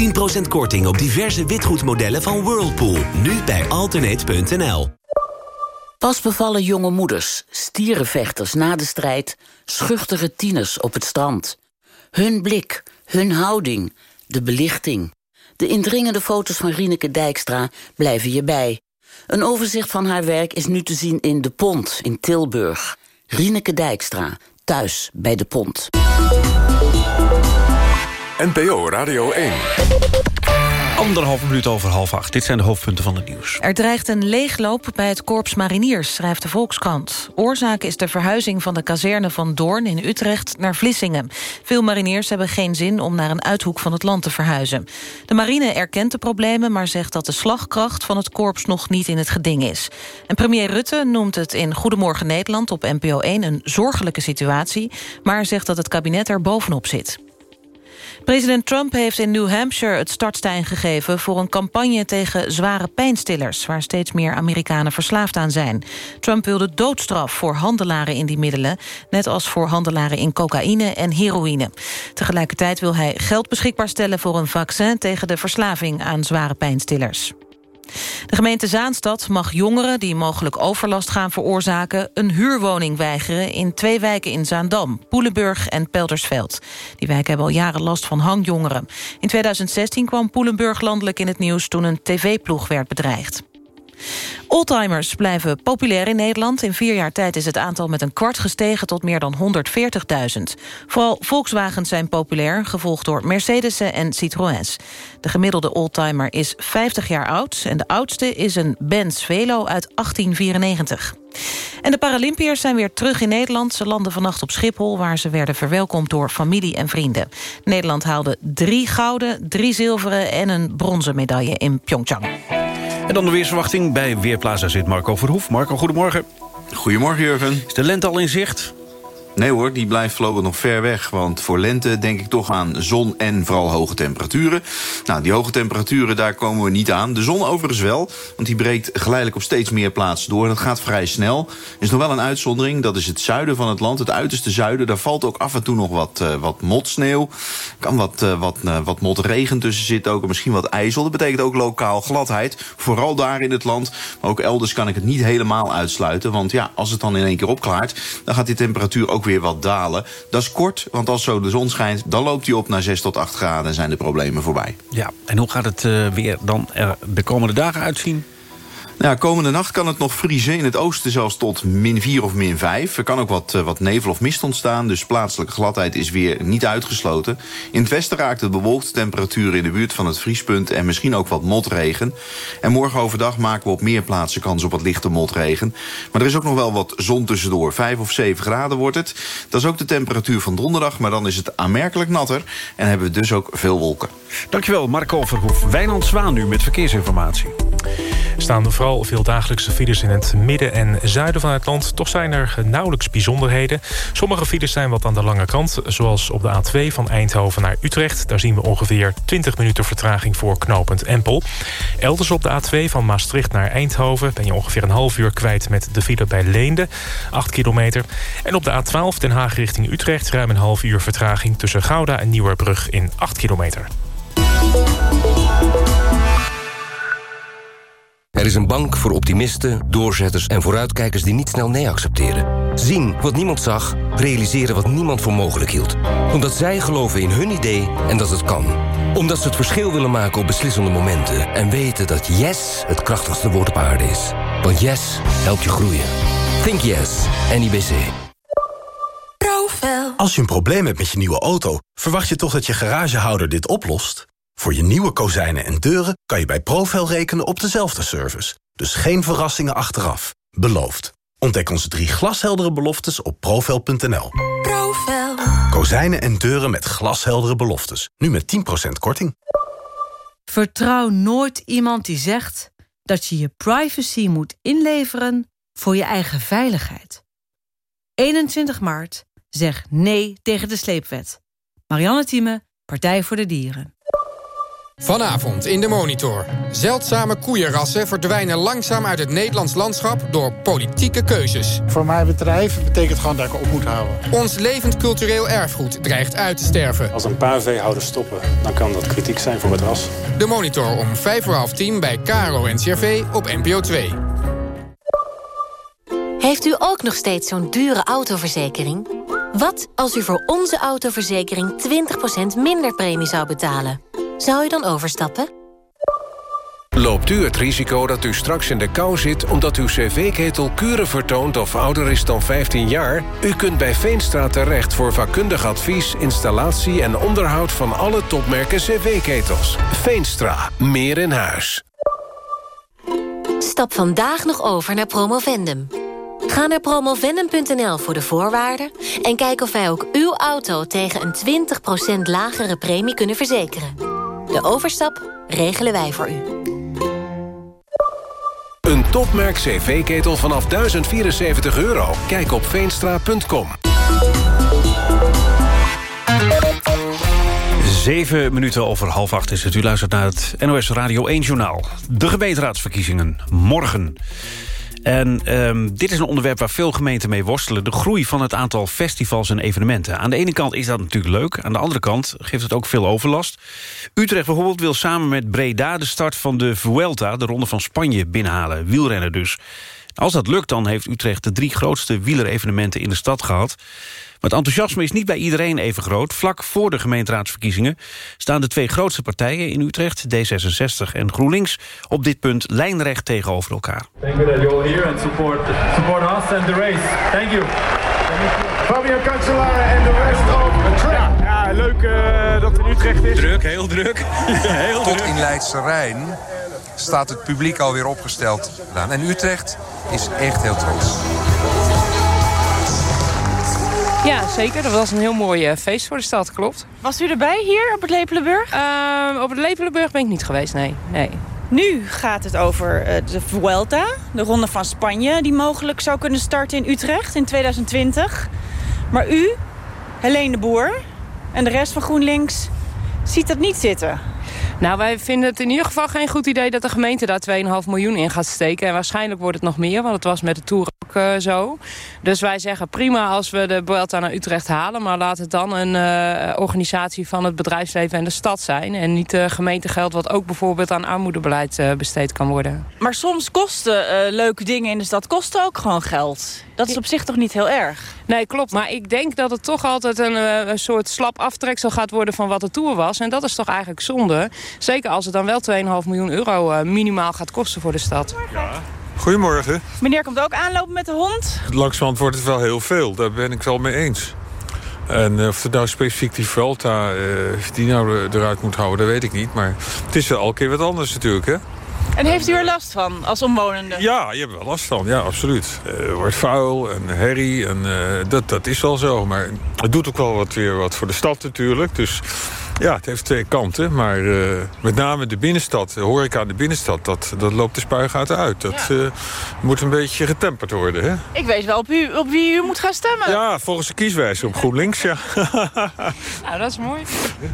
10% korting op diverse witgoedmodellen van Whirlpool. Nu bij alternate.nl. Pas bevallen jonge moeders, stierenvechters na de strijd... schuchtere tieners op het strand. Hun blik, hun houding, de belichting. De indringende foto's van Rieneke Dijkstra blijven je bij. Een overzicht van haar werk is nu te zien in De Pont in Tilburg. Rieneke Dijkstra, thuis bij De Pont. NPO Radio 1. Anderhalve minuut over half acht. Dit zijn de hoofdpunten van het nieuws. Er dreigt een leegloop bij het Korps Mariniers, schrijft de Volkskrant. Oorzaak is de verhuizing van de kazerne van Doorn in Utrecht naar Vlissingen. Veel mariniers hebben geen zin om naar een uithoek van het land te verhuizen. De marine erkent de problemen, maar zegt dat de slagkracht van het korps nog niet in het geding is. En premier Rutte noemt het in Goedemorgen Nederland op NPO 1 een zorgelijke situatie, maar zegt dat het kabinet er bovenop zit. President Trump heeft in New Hampshire het startstein gegeven... voor een campagne tegen zware pijnstillers... waar steeds meer Amerikanen verslaafd aan zijn. Trump wilde doodstraf voor handelaren in die middelen... net als voor handelaren in cocaïne en heroïne. Tegelijkertijd wil hij geld beschikbaar stellen voor een vaccin... tegen de verslaving aan zware pijnstillers. De gemeente Zaanstad mag jongeren die mogelijk overlast gaan veroorzaken... een huurwoning weigeren in twee wijken in Zaandam, Poelenburg en Peldersveld. Die wijken hebben al jaren last van hangjongeren. In 2016 kwam Poelenburg landelijk in het nieuws toen een tv-ploeg werd bedreigd. Oldtimers blijven populair in Nederland. In vier jaar tijd is het aantal met een kwart gestegen tot meer dan 140.000. Vooral Volkswagens zijn populair, gevolgd door Mercedes'en en Citroëns. De gemiddelde oldtimer is 50 jaar oud... en de oudste is een Benz Velo uit 1894. En de Paralympiërs zijn weer terug in Nederland. Ze landen vannacht op Schiphol, waar ze werden verwelkomd door familie en vrienden. Nederland haalde drie gouden, drie zilveren en een bronzen medaille in Pyeongchang. En dan de weersverwachting bij Weerplaza zit Marco Verhoef. Marco, goedemorgen. Goedemorgen, Jurgen. Is de lente al in zicht? Nee hoor, die blijft voorlopig nog ver weg. Want voor lente denk ik toch aan zon en vooral hoge temperaturen. Nou, die hoge temperaturen, daar komen we niet aan. De zon overigens wel, want die breekt geleidelijk op steeds meer plaatsen door. Dat gaat vrij snel. Er is nog wel een uitzondering, dat is het zuiden van het land. Het uiterste zuiden, daar valt ook af en toe nog wat, uh, wat motsneeuw. kan wat, uh, wat, uh, wat motregen tussen zitten ook. En misschien wat ijzel. Dat betekent ook lokaal gladheid. Vooral daar in het land. Maar ook elders kan ik het niet helemaal uitsluiten. Want ja, als het dan in één keer opklaart... dan gaat die temperatuur ook weer wat dalen. Dat is kort, want als zo de zon schijnt... dan loopt hij op naar 6 tot 8 graden en zijn de problemen voorbij. Ja, en hoe gaat het uh, weer dan er de komende dagen uitzien? Nou, komende nacht kan het nog vriezen. In het oosten zelfs tot min 4 of min 5. Er kan ook wat, uh, wat nevel of mist ontstaan. Dus plaatselijke gladheid is weer niet uitgesloten. In het westen raakt het bewolkt temperaturen in de buurt van het vriespunt. En misschien ook wat motregen. En morgen overdag maken we op meer plaatsen kans op wat lichte motregen. Maar er is ook nog wel wat zon tussendoor. 5 of 7 graden wordt het. Dat is ook de temperatuur van donderdag. Maar dan is het aanmerkelijk natter. En hebben we dus ook veel wolken. Dankjewel Marco Verhoef. Wijnand Zwaan nu met verkeersinformatie. Staan de vooral vooral veel dagelijkse files in het midden en zuiden van het land. Toch zijn er nauwelijks bijzonderheden. Sommige files zijn wat aan de lange kant. Zoals op de A2 van Eindhoven naar Utrecht. Daar zien we ongeveer 20 minuten vertraging voor knooppunt Empel. Elders op de A2 van Maastricht naar Eindhoven... ben je ongeveer een half uur kwijt met de file bij Leende. 8 kilometer. En op de A12 Den Haag richting Utrecht... ruim een half uur vertraging tussen Gouda en Nieuwerbrug in 8 kilometer. Er is een bank voor optimisten, doorzetters en vooruitkijkers die niet snel nee accepteren. Zien wat niemand zag, realiseren wat niemand voor mogelijk hield. Omdat zij geloven in hun idee en dat het kan. Omdat ze het verschil willen maken op beslissende momenten. En weten dat yes het krachtigste woord op aarde is. Want yes helpt je groeien. Think yes, NIBC. Als je een probleem hebt met je nieuwe auto... verwacht je toch dat je garagehouder dit oplost? Voor je nieuwe kozijnen en deuren kan je bij Profel rekenen op dezelfde service. Dus geen verrassingen achteraf. Beloofd. Ontdek onze drie glasheldere beloftes op profel.nl. Profel. Kozijnen en deuren met glasheldere beloftes. Nu met 10% korting. Vertrouw nooit iemand die zegt dat je je privacy moet inleveren voor je eigen veiligheid. 21 maart, zeg nee tegen de sleepwet. Marianne Thieme, Partij voor de Dieren. Vanavond in de Monitor. Zeldzame koeienrassen verdwijnen langzaam uit het Nederlands landschap door politieke keuzes. Voor mijn bedrijf betekent gewoon dat ik op moet houden. Ons levend cultureel erfgoed dreigt uit te sterven. Als een paar veehouders stoppen, dan kan dat kritiek zijn voor het ras. De Monitor om vijf voor half tien bij KRO NCRV op NPO 2. Heeft u ook nog steeds zo'n dure autoverzekering? Wat als u voor onze autoverzekering 20% minder premie zou betalen? Zou u dan overstappen? Loopt u het risico dat u straks in de kou zit... omdat uw cv-ketel kuren vertoont of ouder is dan 15 jaar? U kunt bij Veenstra terecht voor vakkundig advies... installatie en onderhoud van alle topmerken cv-ketels. Veenstra. Meer in huis. Stap vandaag nog over naar Promovendum. Ga naar promovendum.nl voor de voorwaarden... en kijk of wij ook uw auto tegen een 20% lagere premie kunnen verzekeren. De overstap regelen wij voor u. Een topmerk cv-ketel vanaf 1074 euro. Kijk op veenstra.com. Zeven minuten over half acht is het. U luistert naar het NOS Radio 1-journaal. De gemeenteraadsverkiezingen morgen. En um, dit is een onderwerp waar veel gemeenten mee worstelen. De groei van het aantal festivals en evenementen. Aan de ene kant is dat natuurlijk leuk. Aan de andere kant geeft het ook veel overlast. Utrecht bijvoorbeeld wil samen met Breda... de start van de Vuelta, de Ronde van Spanje, binnenhalen. Wielrennen dus. Als dat lukt, dan heeft Utrecht de drie grootste wielerevenementen in de stad gehad. Maar het enthousiasme is niet bij iedereen even groot. Vlak voor de gemeenteraadsverkiezingen staan de twee grootste partijen in Utrecht, D66 en GroenLinks, op dit punt lijnrecht tegenover elkaar. Thank you that you're here and support, support us and the race. Thank you. Fabio Cancellara en de rest of the track. Ja, leuk uh, dat het in Utrecht is. Druk, heel druk. heel Tot druk. in Leidse Rijn staat het publiek alweer opgesteld. En Utrecht is echt heel trots. Ja, zeker. Dat was een heel mooi uh, feest voor de stad, klopt. Was u erbij hier op het Lepelenburg? Uh, op het Lepelenburg ben ik niet geweest, nee. nee. Nu gaat het over uh, de Vuelta, de Ronde van Spanje... die mogelijk zou kunnen starten in Utrecht in 2020. Maar u, Helene de Boer en de rest van GroenLinks ziet dat niet zitten. Nou, wij vinden het in ieder geval geen goed idee dat de gemeente daar 2,5 miljoen in gaat steken. En waarschijnlijk wordt het nog meer, want het was met de Tour ook uh, zo. Dus wij zeggen prima als we de Vuelta naar Utrecht halen. Maar laat het dan een uh, organisatie van het bedrijfsleven en de stad zijn. En niet uh, gemeentegeld wat ook bijvoorbeeld aan armoedebeleid besteed kan worden. Maar soms kosten leuke dingen in de stad kosten ook gewoon geld. Dat is op zich toch niet heel erg? Nee, klopt. Maar ik denk dat het toch altijd een, een soort slap aftreksel gaat worden van wat de Tour was. En dat is toch eigenlijk zonde. Zeker als het dan wel 2,5 miljoen euro uh, minimaal gaat kosten voor de stad. Ja. Goedemorgen. Meneer komt ook aanlopen met de hond? Langzamerhand wordt het wel heel veel. Daar ben ik het wel mee eens. En uh, of het nou specifiek die Vuelta uh, die nou eruit moet houden, dat weet ik niet. Maar het is wel elke keer wat anders natuurlijk, hè? En heeft u er last van als omwonende? Ja, je hebt wel last van. Ja, absoluut. Eh, Het wordt vuil en herrie. En, eh, dat, dat is wel zo. Maar het doet ook wel wat, weer wat voor de stad natuurlijk. Dus ja, het heeft twee kanten. Maar eh, met name de binnenstad, de horeca in de binnenstad... dat, dat loopt de spuigaten uit. Dat eh, moet een beetje getemperd worden, hè? Ik weet wel op, u, op wie u moet gaan stemmen. Ja, volgens de kieswijze op GroenLinks, ja. Nou, dat is mooi.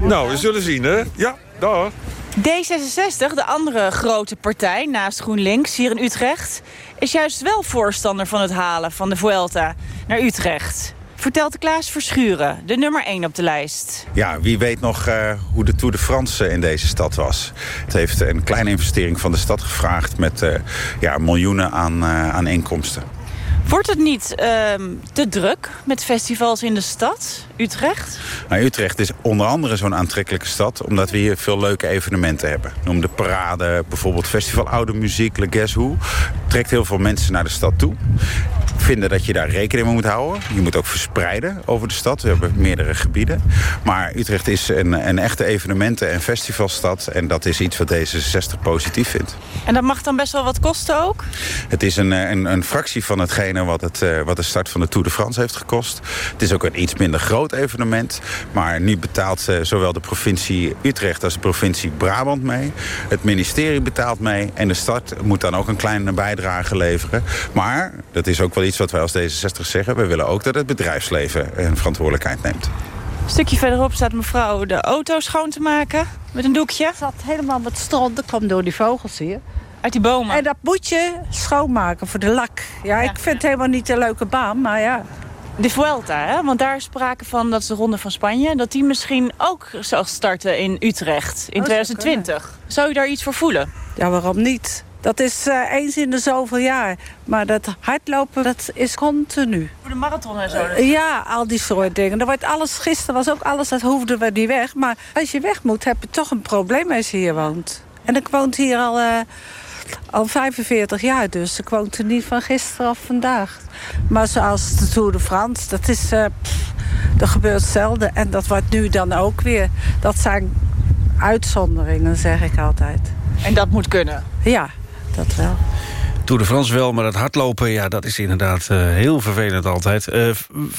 nou, we zullen zien, hè? Ja, dag. D66, de andere grote partij naast GroenLinks hier in Utrecht... is juist wel voorstander van het halen van de Vuelta naar Utrecht. Vertelt Klaas Verschuren, de nummer 1 op de lijst. Ja, wie weet nog eh, hoe de Tour de France in deze stad was. Het heeft een kleine investering van de stad gevraagd... met eh, ja, miljoenen aan, eh, aan inkomsten. Wordt het niet ehm, te druk met festivals in de stad, Utrecht? Nou, Utrecht is onder andere zo'n aantrekkelijke stad... omdat we hier veel leuke evenementen hebben. Noem de parade, bijvoorbeeld Festival Oude Muziek, Le Guess Who. Trekt heel veel mensen naar de stad toe. vinden dat je daar rekening mee moet houden. Je moet ook verspreiden over de stad. We hebben meerdere gebieden. Maar Utrecht is een, een echte evenementen- en festivalstad. En dat is iets wat D66 positief vindt. En dat mag dan best wel wat kosten ook? Het is een, een, een fractie van wat, het, eh, wat de start van de Tour de France heeft gekost. Het is ook een iets minder groot evenement. Maar nu betaalt eh, zowel de provincie Utrecht als de provincie Brabant mee. Het ministerie betaalt mee. En de stad moet dan ook een kleine bijdrage leveren. Maar dat is ook wel iets wat wij als D66 zeggen. We willen ook dat het bedrijfsleven een verantwoordelijkheid neemt. Een stukje verderop staat mevrouw de auto schoon te maken met een doekje. zat helemaal met stront. Dat kwam door die vogels hier. Uit die bomen? En dat moet je schoonmaken voor de lak. Ja, ik vind het helemaal niet een leuke baan, maar ja. De Vuelta, hè? want daar is sprake van, dat is de Ronde van Spanje... dat die misschien ook zal starten in Utrecht in 2020. Zou u daar iets voor voelen? Ja, waarom niet? Dat is eh, eens in de zoveel jaar. Maar dat hardlopen, dat is continu. Voor de marathon en zo? Uh, ja, al die soort dingen. Er wordt alles, gisteren was ook alles, dat hoefden we niet weg. Maar als je weg moet, heb je toch een probleem als je hier woont. En ik woon hier al... Uh, al 45 jaar dus. Ik woont er niet van gisteren of vandaag. Maar zoals de Tour de France, dat is... Uh, pff, dat gebeurt zelden. En dat wordt nu dan ook weer. Dat zijn uitzonderingen, zeg ik altijd. En dat moet kunnen? Ja, dat wel. Tour de France wel, maar het hardlopen, ja, dat is inderdaad uh, heel vervelend altijd. Uh,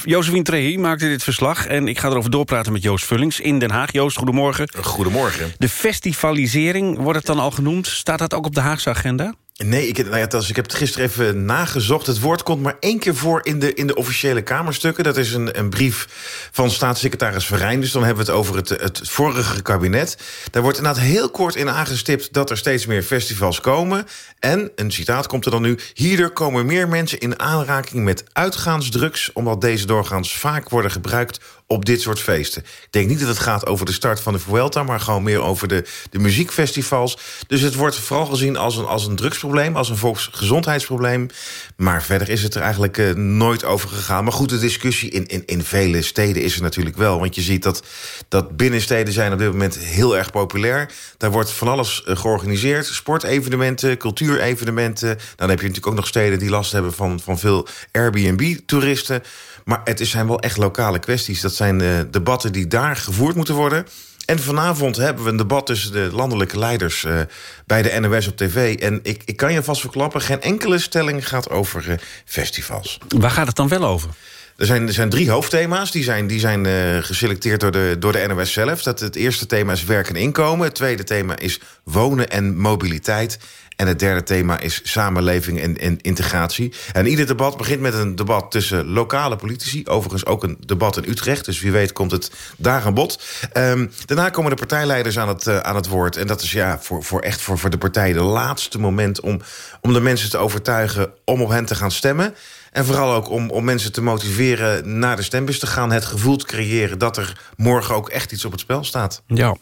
Josephine Trehi maakte dit verslag en ik ga erover doorpraten met Joost Vullings in Den Haag. Joost, goedemorgen. Goedemorgen. De festivalisering, wordt het dan al genoemd? Staat dat ook op de Haagse agenda? Nee, ik, nou ja, ik heb het gisteren even nagezocht. Het woord komt maar één keer voor in de, in de officiële Kamerstukken. Dat is een, een brief van staatssecretaris Verijn. Dus dan hebben we het over het, het vorige kabinet. Daar wordt inderdaad heel kort in aangestipt... dat er steeds meer festivals komen. En, een citaat komt er dan nu... hierdoor komen meer mensen in aanraking met uitgaansdrugs... omdat deze doorgaans vaak worden gebruikt op dit soort feesten. Ik denk niet dat het gaat over de start van de Vuelta... maar gewoon meer over de, de muziekfestivals. Dus het wordt vooral gezien als een, als een drugsprobleem... als een volksgezondheidsprobleem. Maar verder is het er eigenlijk uh, nooit over gegaan. Maar goed, de discussie in, in, in vele steden is er natuurlijk wel. Want je ziet dat, dat binnensteden zijn op dit moment heel erg populair. Daar wordt van alles uh, georganiseerd. Sportevenementen, cultuurevenementen. Dan heb je natuurlijk ook nog steden die last hebben... van, van veel Airbnb-toeristen... Maar het zijn wel echt lokale kwesties. Dat zijn uh, debatten die daar gevoerd moeten worden. En vanavond hebben we een debat tussen de landelijke leiders... Uh, bij de NOS op tv. En ik, ik kan je vast verklappen... geen enkele stelling gaat over uh, festivals. Waar gaat het dan wel over? Er zijn, er zijn drie hoofdthema's. Die zijn, die zijn uh, geselecteerd door de, door de NOS zelf. Dat het eerste thema is werk en inkomen. Het tweede thema is wonen en mobiliteit. En het derde thema is samenleving en, integratie. En ieder debat begint met een debat tussen lokale politici. Overigens ook een debat in Utrecht. Dus wie weet komt het daar aan bod. Um, daarna komen de partijleiders aan het, uh, aan het woord. En dat is ja, voor, voor echt voor, voor de partij de laatste moment... Om, om de mensen te overtuigen om op hen te gaan stemmen. En vooral ook om, om mensen te motiveren naar de stembus te gaan. Het gevoel te creëren dat er morgen ook echt iets op het spel staat. Ja.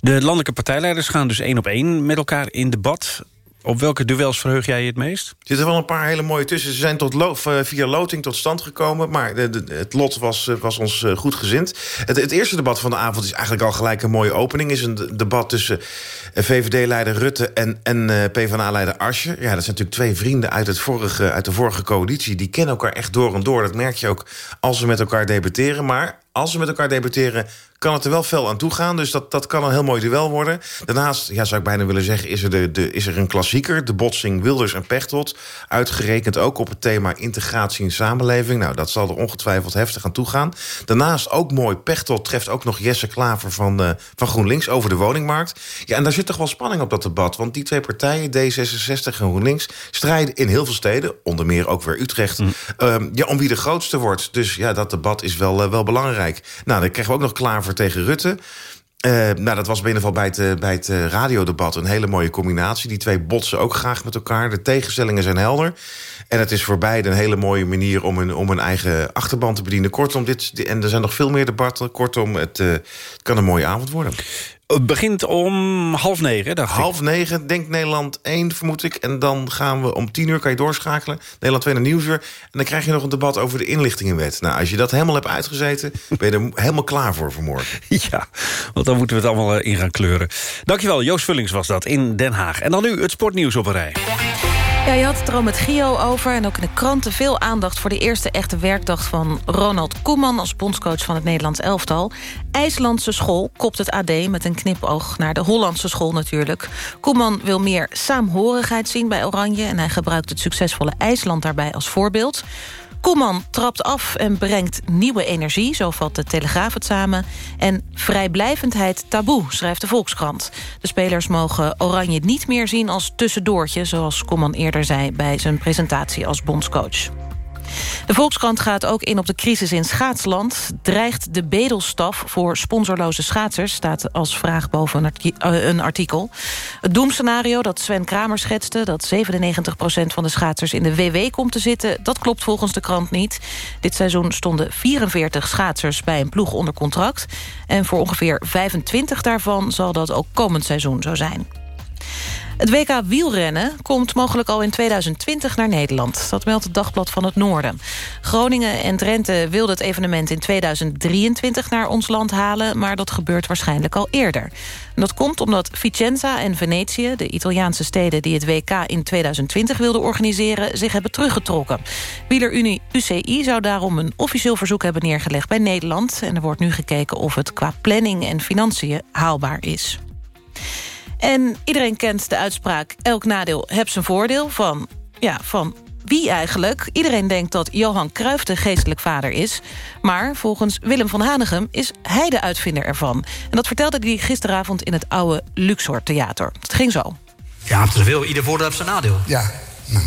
De landelijke partijleiders gaan dus één op één met elkaar in debat. Op welke duels verheug jij je het meest? Er zitten wel een paar hele mooie tussen. Ze zijn tot via loting tot stand gekomen. Maar de, het lot was, was ons goed gezind. Het, het, eerste debat van de avond is eigenlijk al gelijk een mooie opening. is een debat tussen VVD-leider Rutte en, en PvdA-leider Asje. Ja, dat zijn natuurlijk twee vrienden uit, het vorige, uit de vorige coalitie. Die kennen elkaar echt door en door. Dat merk je ook als ze met elkaar debatteren. Maar als ze met elkaar debatteren kan het er wel fel aan toe gaan. Dus dat, dat kan een heel mooi duel worden. Daarnaast, ja, zou ik bijna willen zeggen, is er, de, de, is er een klassieker. De botsing Wilders en Pechtold. Uitgerekend ook op het thema integratie in samenleving. Nou, dat zal er ongetwijfeld heftig aan toe gaan. Daarnaast ook mooi, Pechtold treft ook nog Jesse Klaver van, uh, van GroenLinks over de woningmarkt. Ja, en daar zit toch wel spanning op dat debat. Want die twee partijen, D66 en GroenLinks, strijden in heel veel steden, onder meer ook weer Utrecht, mm. uh, ja, om wie de grootste wordt. Dus ja, dat debat is wel, uh, wel belangrijk. Nou, dan krijgen we ook nog Klaver tegen Rutte. Uh, nou, dat was binnen bij het, uh, bij het uh, radiodebat een hele mooie combinatie. Die twee botsen ook graag met elkaar. De tegenstellingen zijn helder. En het is voor beide een hele mooie manier om hun, om hun eigen achterban te bedienen. Kortom, dit, en er zijn nog veel meer debatten. Kortom, het, het kan een mooie avond worden. Het begint om half negen, dacht Half ik. negen, denk Nederland 1, vermoed ik. En dan gaan we om tien uur, kan je doorschakelen. Nederland 2 naar Nieuwsuur. En dan krijg je nog een debat over de inlichtingenwet. Nou, als je dat helemaal hebt uitgezeten... ben je er helemaal klaar voor vanmorgen. Ja, want dan moeten we het allemaal in gaan kleuren. Dankjewel, Joost Vullings was dat in Den Haag. En dan nu het sportnieuws op een rij. Ja, je had het er al met Gio over en ook in de kranten veel aandacht... voor de eerste echte werkdag van Ronald Koeman... als bondscoach van het Nederlands elftal. IJslandse school kopt het AD met een knipoog naar de Hollandse school natuurlijk. Koeman wil meer saamhorigheid zien bij Oranje... en hij gebruikt het succesvolle IJsland daarbij als voorbeeld. Koeman trapt af en brengt nieuwe energie, zo vat de Telegraaf het samen. En vrijblijvendheid taboe, schrijft de Volkskrant. De spelers mogen Oranje niet meer zien als tussendoortje... zoals Koeman eerder zei bij zijn presentatie als bondscoach. De Volkskrant gaat ook in op de crisis in schaatsland. Dreigt de bedelstaf voor sponsorloze schaatsers... staat als vraag boven een artikel. Het doemscenario dat Sven Kramer schetste... dat 97% van de schaatsers in de WW komt te zitten... dat klopt volgens de krant niet. Dit seizoen stonden 44 schaatsers bij een ploeg onder contract. En voor ongeveer 25 daarvan zal dat ook komend seizoen zo zijn. Het WK wielrennen komt mogelijk al in 2020 naar Nederland. Dat meldt het Dagblad van het Noorden. Groningen en Drenthe wilden het evenement in 2023 naar ons land halen... maar dat gebeurt waarschijnlijk al eerder. Dat komt omdat Vicenza en Venetië, de Italiaanse steden... die het WK in 2020 wilden organiseren, zich hebben teruggetrokken. Wielerunie UCI zou daarom een officieel verzoek hebben neergelegd bij Nederland. En er wordt nu gekeken of het qua planning en financiën haalbaar is. En iedereen kent de uitspraak... elk nadeel hebt zijn voordeel van... ja, van wie eigenlijk? Iedereen denkt dat Johan Cruijff de geestelijk vader is. Maar volgens Willem van Hanegem is hij de uitvinder ervan. En dat vertelde hij gisteravond in het oude Luxor Theater. Het ging zo. Ja, te veel. Ieder voordeel heeft zijn nadeel. Ja, nou.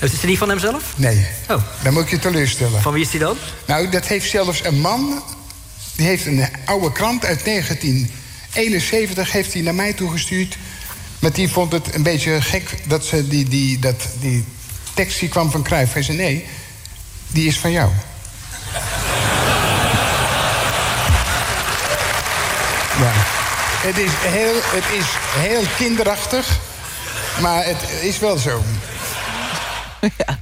Is het niet van hemzelf? Nee. Oh. Dan moet ik je teleurstellen. Van wie is die dan? Nou, dat heeft zelfs een man... die heeft een oude krant uit 19... 71 heeft hij naar mij toegestuurd. Maar die vond het een beetje gek dat ze die, die, dat, die tekst die kwam van Cruijff. Hij zei, nee, die is van jou. ja. Het is, heel, het is heel kinderachtig, maar het is wel zo. Ja.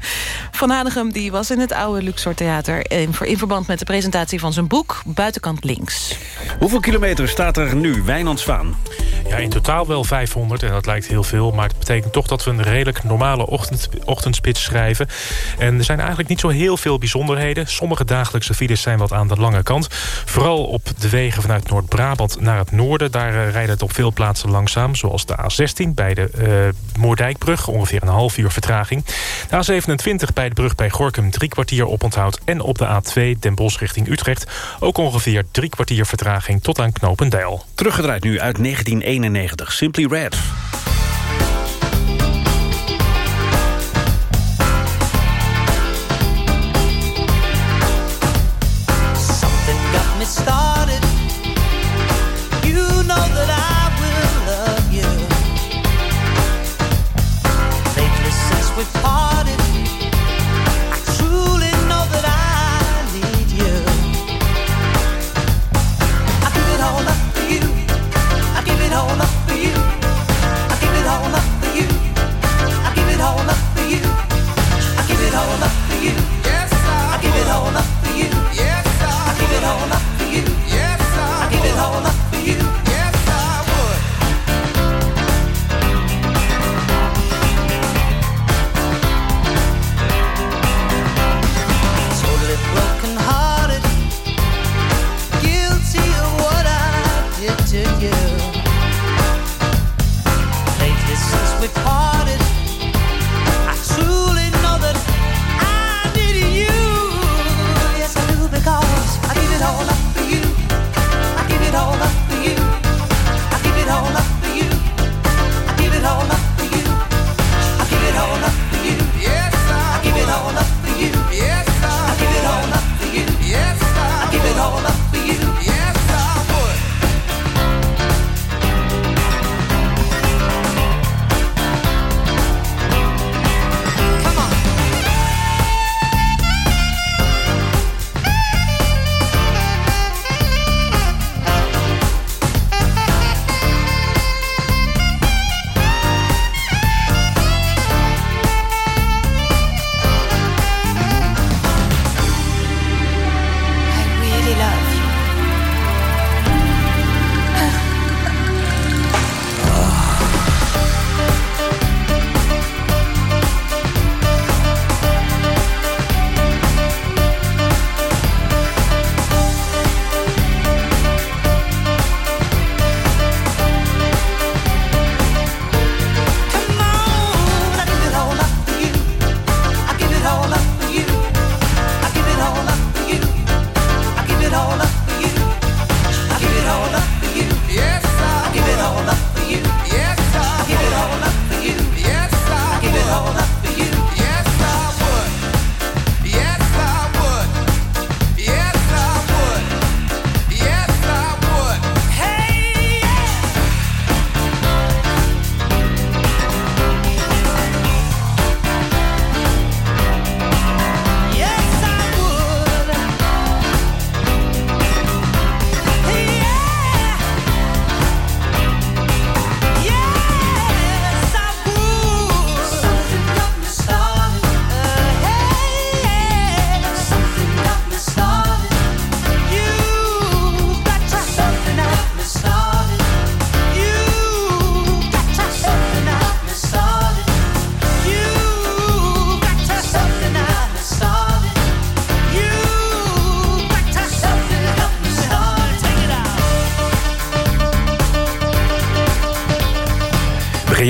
Van Hanegem die was in het oude Luxor Theater... In, in verband met de presentatie van zijn boek Buitenkant Links. Hoeveel kilometer staat er nu, Wijnandsvaan? Ja, in totaal wel 500 en dat lijkt heel veel. Maar het betekent toch dat we een redelijk normale ochtend, ochtendspits schrijven. En er zijn eigenlijk niet zo heel veel bijzonderheden. Sommige dagelijkse files zijn wat aan de lange kant. Vooral op de wegen vanuit Noord-Brabant naar het noorden. Daar uh, rijdt het op veel plaatsen langzaam. Zoals de A16 bij de uh, Moerdijkbrug. Ongeveer een half uur vertraging. De A27 bij de brug bij Gorkum drie kwartier oponthoud. En op de A2 Den Bosch richting Utrecht. Ook ongeveer drie kwartier vertraging tot aan Knopendijl. Teruggedraaid nu uit 1991. Simply Red.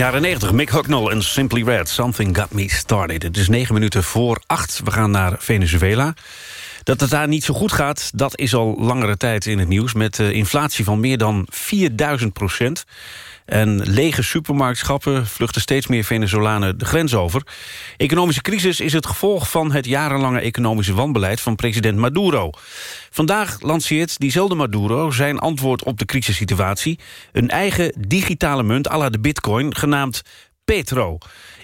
Jaren 90, Mick Hucknall en Simply Red. Something got me started. Het is negen minuten voor acht. We gaan naar Venezuela. Dat het daar niet zo goed gaat, dat is al langere tijd in het nieuws... met uh, inflatie van meer dan 4000 procent. En lege supermarktschappen vluchten steeds meer Venezolanen de grens over. Economische crisis is het gevolg van het jarenlange economische wanbeleid van president Maduro. Vandaag lanceert diezelfde Maduro zijn antwoord op de crisissituatie... een eigen digitale munt à la de bitcoin, genaamd Petro.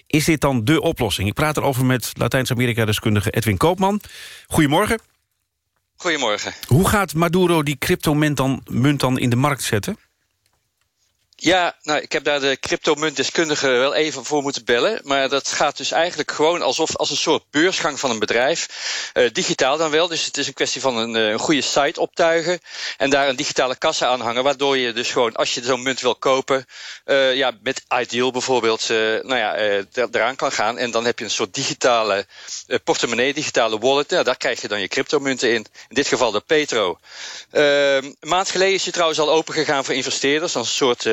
Is dit dan de oplossing? Ik praat erover met Latijns-Amerika-deskundige Edwin Koopman. Goedemorgen. Goedemorgen. Hoe gaat Maduro die cryptomunt dan, munt dan in de markt zetten? Ja, nou, ik heb daar de cryptomuntdeskundige wel even voor moeten bellen. Maar dat gaat dus eigenlijk gewoon alsof als een soort beursgang van een bedrijf. Uh, digitaal dan wel. Dus het is een kwestie van een, een, goede site optuigen. En daar een digitale kassa aan hangen. Waardoor je dus gewoon, als je zo'n munt wil kopen. Uh, ja, met Ideal bijvoorbeeld, nou ja, eraan kan gaan. En dan heb je een soort digitale portemonnee, digitale wallet. Ja, daar krijg je dan je cryptomunten in. In dit geval de Petro. een maand geleden is je trouwens al open gegaan voor investeerders. Als een soort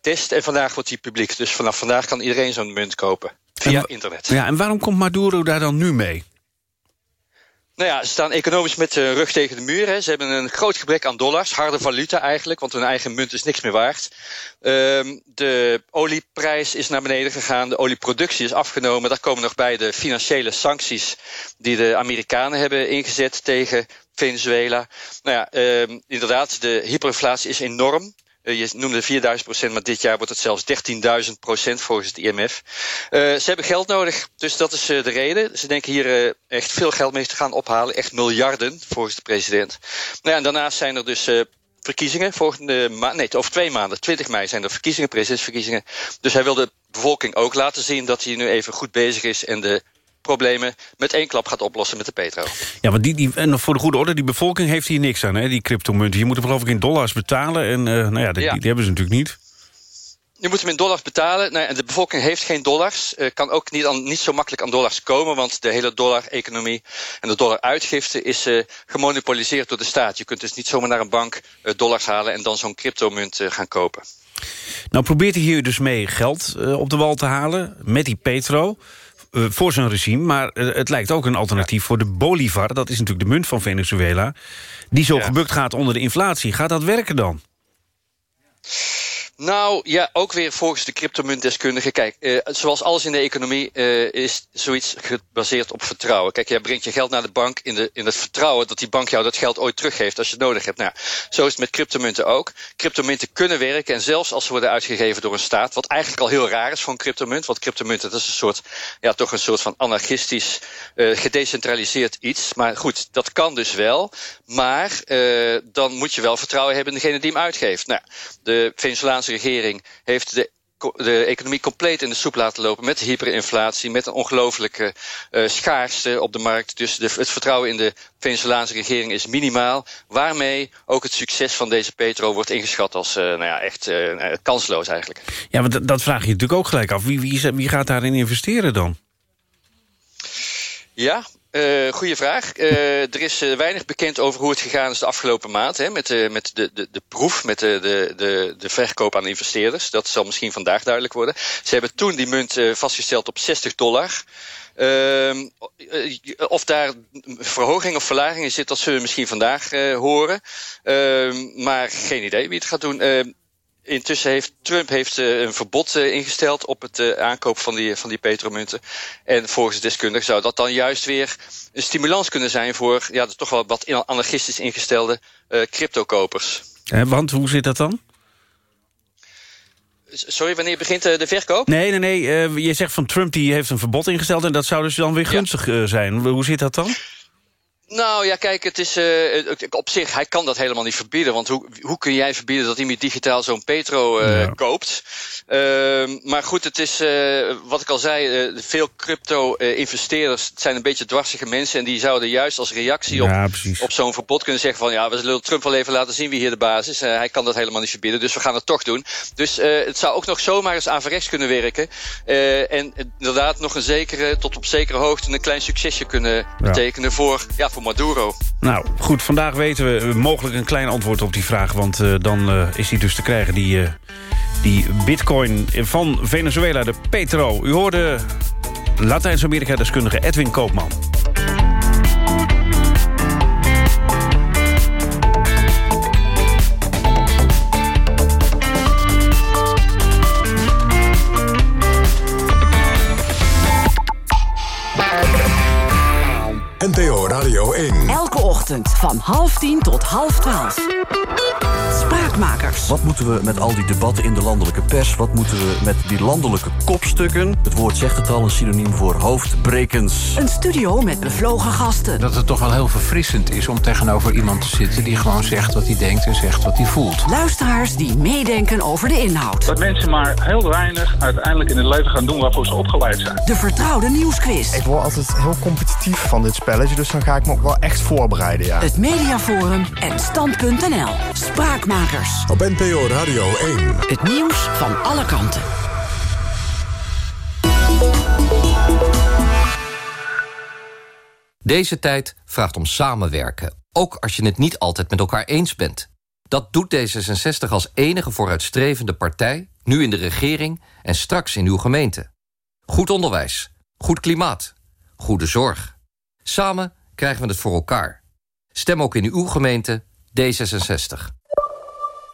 test. En vandaag wordt die publiek. Dus vanaf vandaag kan iedereen zo'n munt kopen. Via internet. Ja, en waarom komt Maduro daar dan nu mee? Nou ja, ze staan economisch met de rug tegen de muur. Hè. Ze hebben een groot gebrek aan dollars, harde valuta eigenlijk, want hun eigen munt is niks meer waard. Um, de olieprijs is naar beneden gegaan, de olieproductie is afgenomen. Daar komen nog bij de financiële sancties die de Amerikanen hebben ingezet tegen Venezuela. Nou ja, um, inderdaad, de hyperinflatie is enorm. Uh, je noemde 4000 procent, maar dit jaar wordt het zelfs 13.000 procent volgens het IMF. Uh, ze hebben geld nodig, dus dat is uh, de reden. Ze denken hier echt veel geld mee te gaan ophalen. Echt miljarden, volgens de president. Nou ja, en daarnaast zijn er dus verkiezingen. Volgende maand, nee, over twee maanden, 20 mei, zijn er verkiezingen, presidentsverkiezingen. Dus hij wil de bevolking ook laten zien dat hij nu even goed bezig is en de problemen met één klap gaat oplossen met de petro. Ja, want die, die, en voor de goede orde, die bevolking heeft hier niks aan, hè, die cryptomunten. Je moet hem geloof ik in dollars betalen en uh, nou ja, die, ja. die, hebben ze natuurlijk niet. Je moet hem in dollars betalen. Nou, en de bevolking heeft geen dollars. Uh, kan ook niet, aan, niet zo makkelijk aan dollars komen. Want de hele dollar-economie en de dollar-uitgifte is uh, gemonopoliseerd door de staat. Je kunt dus niet zomaar naar een bank uh, dollars halen en dan zo'n cryptomunt gaan kopen. Nou probeert hij hier dus mee geld op de wal te halen met die petro. Uh, voor zijn regime. Maar uh, het lijkt ook een alternatief voor de bolivar. Dat is natuurlijk de munt van Venezuela. Die zo ja. gebukt gaat onder de inflatie. Gaat dat werken dan? Nou ja, ook weer volgens de cryptomuntdeskundige. Kijk, uh, zoals alles in de economie uh, is zoiets gebaseerd op vertrouwen. Kijk, jij brengt je geld naar de bank in, de, in het vertrouwen dat die bank jou dat geld ooit teruggeeft als je het nodig hebt. Nou, zo is het met cryptomunten ook. Cryptomunten kunnen werken en zelfs als ze worden uitgegeven door een staat, wat eigenlijk al heel raar is voor een cryptomunt, want cryptomunten dat is een soort, ja, toch een soort van anarchistisch, uh, gedecentraliseerd iets. Maar goed, dat kan dus wel. Maar dan moet je wel vertrouwen hebben in degene die hem uitgeeft. Nou, de Venezolaanse regering heeft de de economie compleet in de soep laten lopen met hyperinflatie, met een ongelooflijke uh, schaarste op de markt. Dus de, het vertrouwen in de Venezolaanse regering is minimaal. Waarmee ook het succes van deze Petro wordt ingeschat als uh, nou ja, echt uh, kansloos eigenlijk. Ja, maar dat vraag je natuurlijk ook gelijk af. Wie, wie, wie gaat daarin investeren dan? Ja, uh, goeie vraag. Uh, er is uh, weinig bekend over hoe het gegaan is de afgelopen maand. Hè, met met de, de, de proef, met de, de, de, de verkoop aan investeerders. Dat zal misschien vandaag duidelijk worden. Ze hebben toen die munt vastgesteld op 60 dollar. Ehm, of daar verhoging of verlaging in zit, dat zullen we misschien vandaag horen. Ehm, maar geen idee wie het gaat doen. Intussen heeft Trump heeft, uh, een verbod uh, ingesteld op het uh, aankoop van die, van die petromunten. En volgens deskundigen zou dat dan juist weer een stimulans kunnen zijn voor ja, toch wel wat anarchistisch ingestelde cryptokopers. want hoe zit dat dan? Sorry, wanneer begint de verkoop? Nee, nee, nee. je zegt van Trump die heeft een verbod ingesteld... en dat zou dus dan weer gunstig ja. zijn. Hoe zit dat dan? Nou ja, kijk, het is uh, op zich, hij kan dat helemaal niet verbieden. Want hoe, hoe kun jij verbieden dat iemand digitaal zo'n Petro uh, ja. koopt? Uh, maar goed, het is wat ik al zei, veel crypto-investeerders zijn een beetje dwarsige mensen. En die zouden juist als reactie op, ja, op zo'n verbod kunnen zeggen van... ja, we zullen Trump wel even laten zien wie hier de baas is. hij kan dat helemaal niet verbieden, dus we gaan het toch doen. Dus het zou ook nog zomaar eens averechts kunnen werken. en inderdaad nog een zekere, tot op zekere hoogte een klein succesje kunnen ja. betekenen voor... Ja, voor Maduro. Nou, goed, vandaag weten we mogelijk een klein antwoord op die vraag... want uh, dan uh, is hij dus te krijgen, die, Die bitcoin van Venezuela, de Petro. U hoorde Latijns-Amerika-deskundige Edwin Koopman. Radio 1. Elke ochtend van half tien tot half twaalf. Spraakmakers. Wat moeten we met al die debatten in de landelijke pers? Wat moeten we met die landelijke kopstukken? Het woord zegt het al, een synoniem voor hoofdbrekens. Een studio met bevlogen gasten. Dat het toch wel heel verfrissend is om tegenover iemand te zitten... die gewoon zegt wat hij denkt en zegt wat hij voelt. Luisteraars die meedenken over de inhoud. Dat mensen maar heel weinig uiteindelijk in het leven gaan doen waarvoor ze opgeleid zijn. De vertrouwde nieuwsquiz. Ik word altijd heel competitief van dit spelletje... dus dan ga ik me ook wel echt voorbereiden, ja. Het Mediaforum en Stand.nl. Spraakmakers. Op NPO Radio 1. Het nieuws van alle kanten. Deze tijd vraagt om samenwerken, ook als je het niet altijd met elkaar eens bent. Dat doet D66 als enige vooruitstrevende partij, nu in de regering en straks in uw gemeente. Goed onderwijs, goed klimaat, goede zorg. Samen krijgen we het voor elkaar. Stem ook in uw gemeente D66.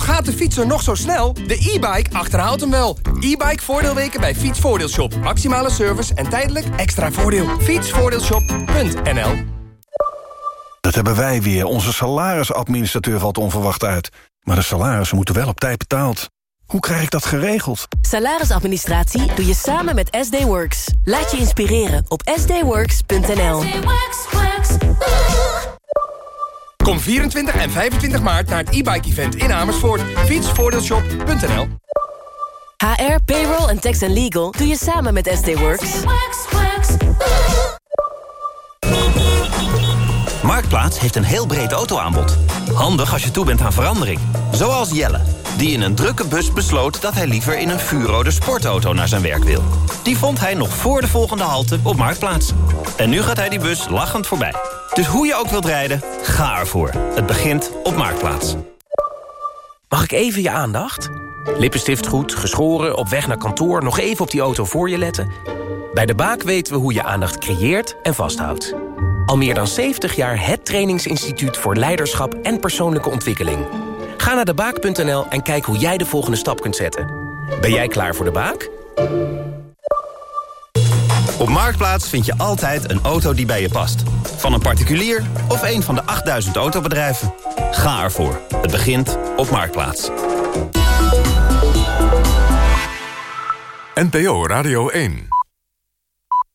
Al gaat de fietser nog zo snel, de e-bike achterhaalt hem wel. E-bike voordeelweken bij Fietsvoordeelshop. Maximale service en tijdelijk extra voordeel. Fietsvoordeelshop.nl Dat hebben wij weer. Onze salarisadministrateur valt onverwacht uit. Maar de salarissen moeten wel op tijd betaald. Hoe krijg ik dat geregeld? Salarisadministratie doe je samen met SD Works. Laat je inspireren op sdworks.nl. Kom 24 en 25 maart naar het e-bike event in Amersfoort. Fietsvoordeelshop.nl HR, payroll en tax and legal doe je samen met SD Works. Marktplaats heeft een heel breed autoaanbod. Handig als je toe bent aan verandering. Zoals Jelle, die in een drukke bus besloot... dat hij liever in een vuurrode sportauto naar zijn werk wil. Die vond hij nog voor de volgende halte op Marktplaats. En nu gaat hij die bus lachend voorbij. Dus hoe je ook wilt rijden, ga ervoor. Het begint op Marktplaats. Mag ik even je aandacht? Lippenstift goed, geschoren, op weg naar kantoor... nog even op die auto voor je letten? Bij De Baak weten we hoe je aandacht creëert en vasthoudt. Al meer dan 70 jaar het trainingsinstituut voor leiderschap en persoonlijke ontwikkeling. Ga naar debaak.nl en kijk hoe jij de volgende stap kunt zetten. Ben jij klaar voor De Baak? Op Marktplaats vind je altijd een auto die bij je past. Van een particulier of een van de 8000 autobedrijven. Ga ervoor. Het begint op Marktplaats. NPO Radio 1.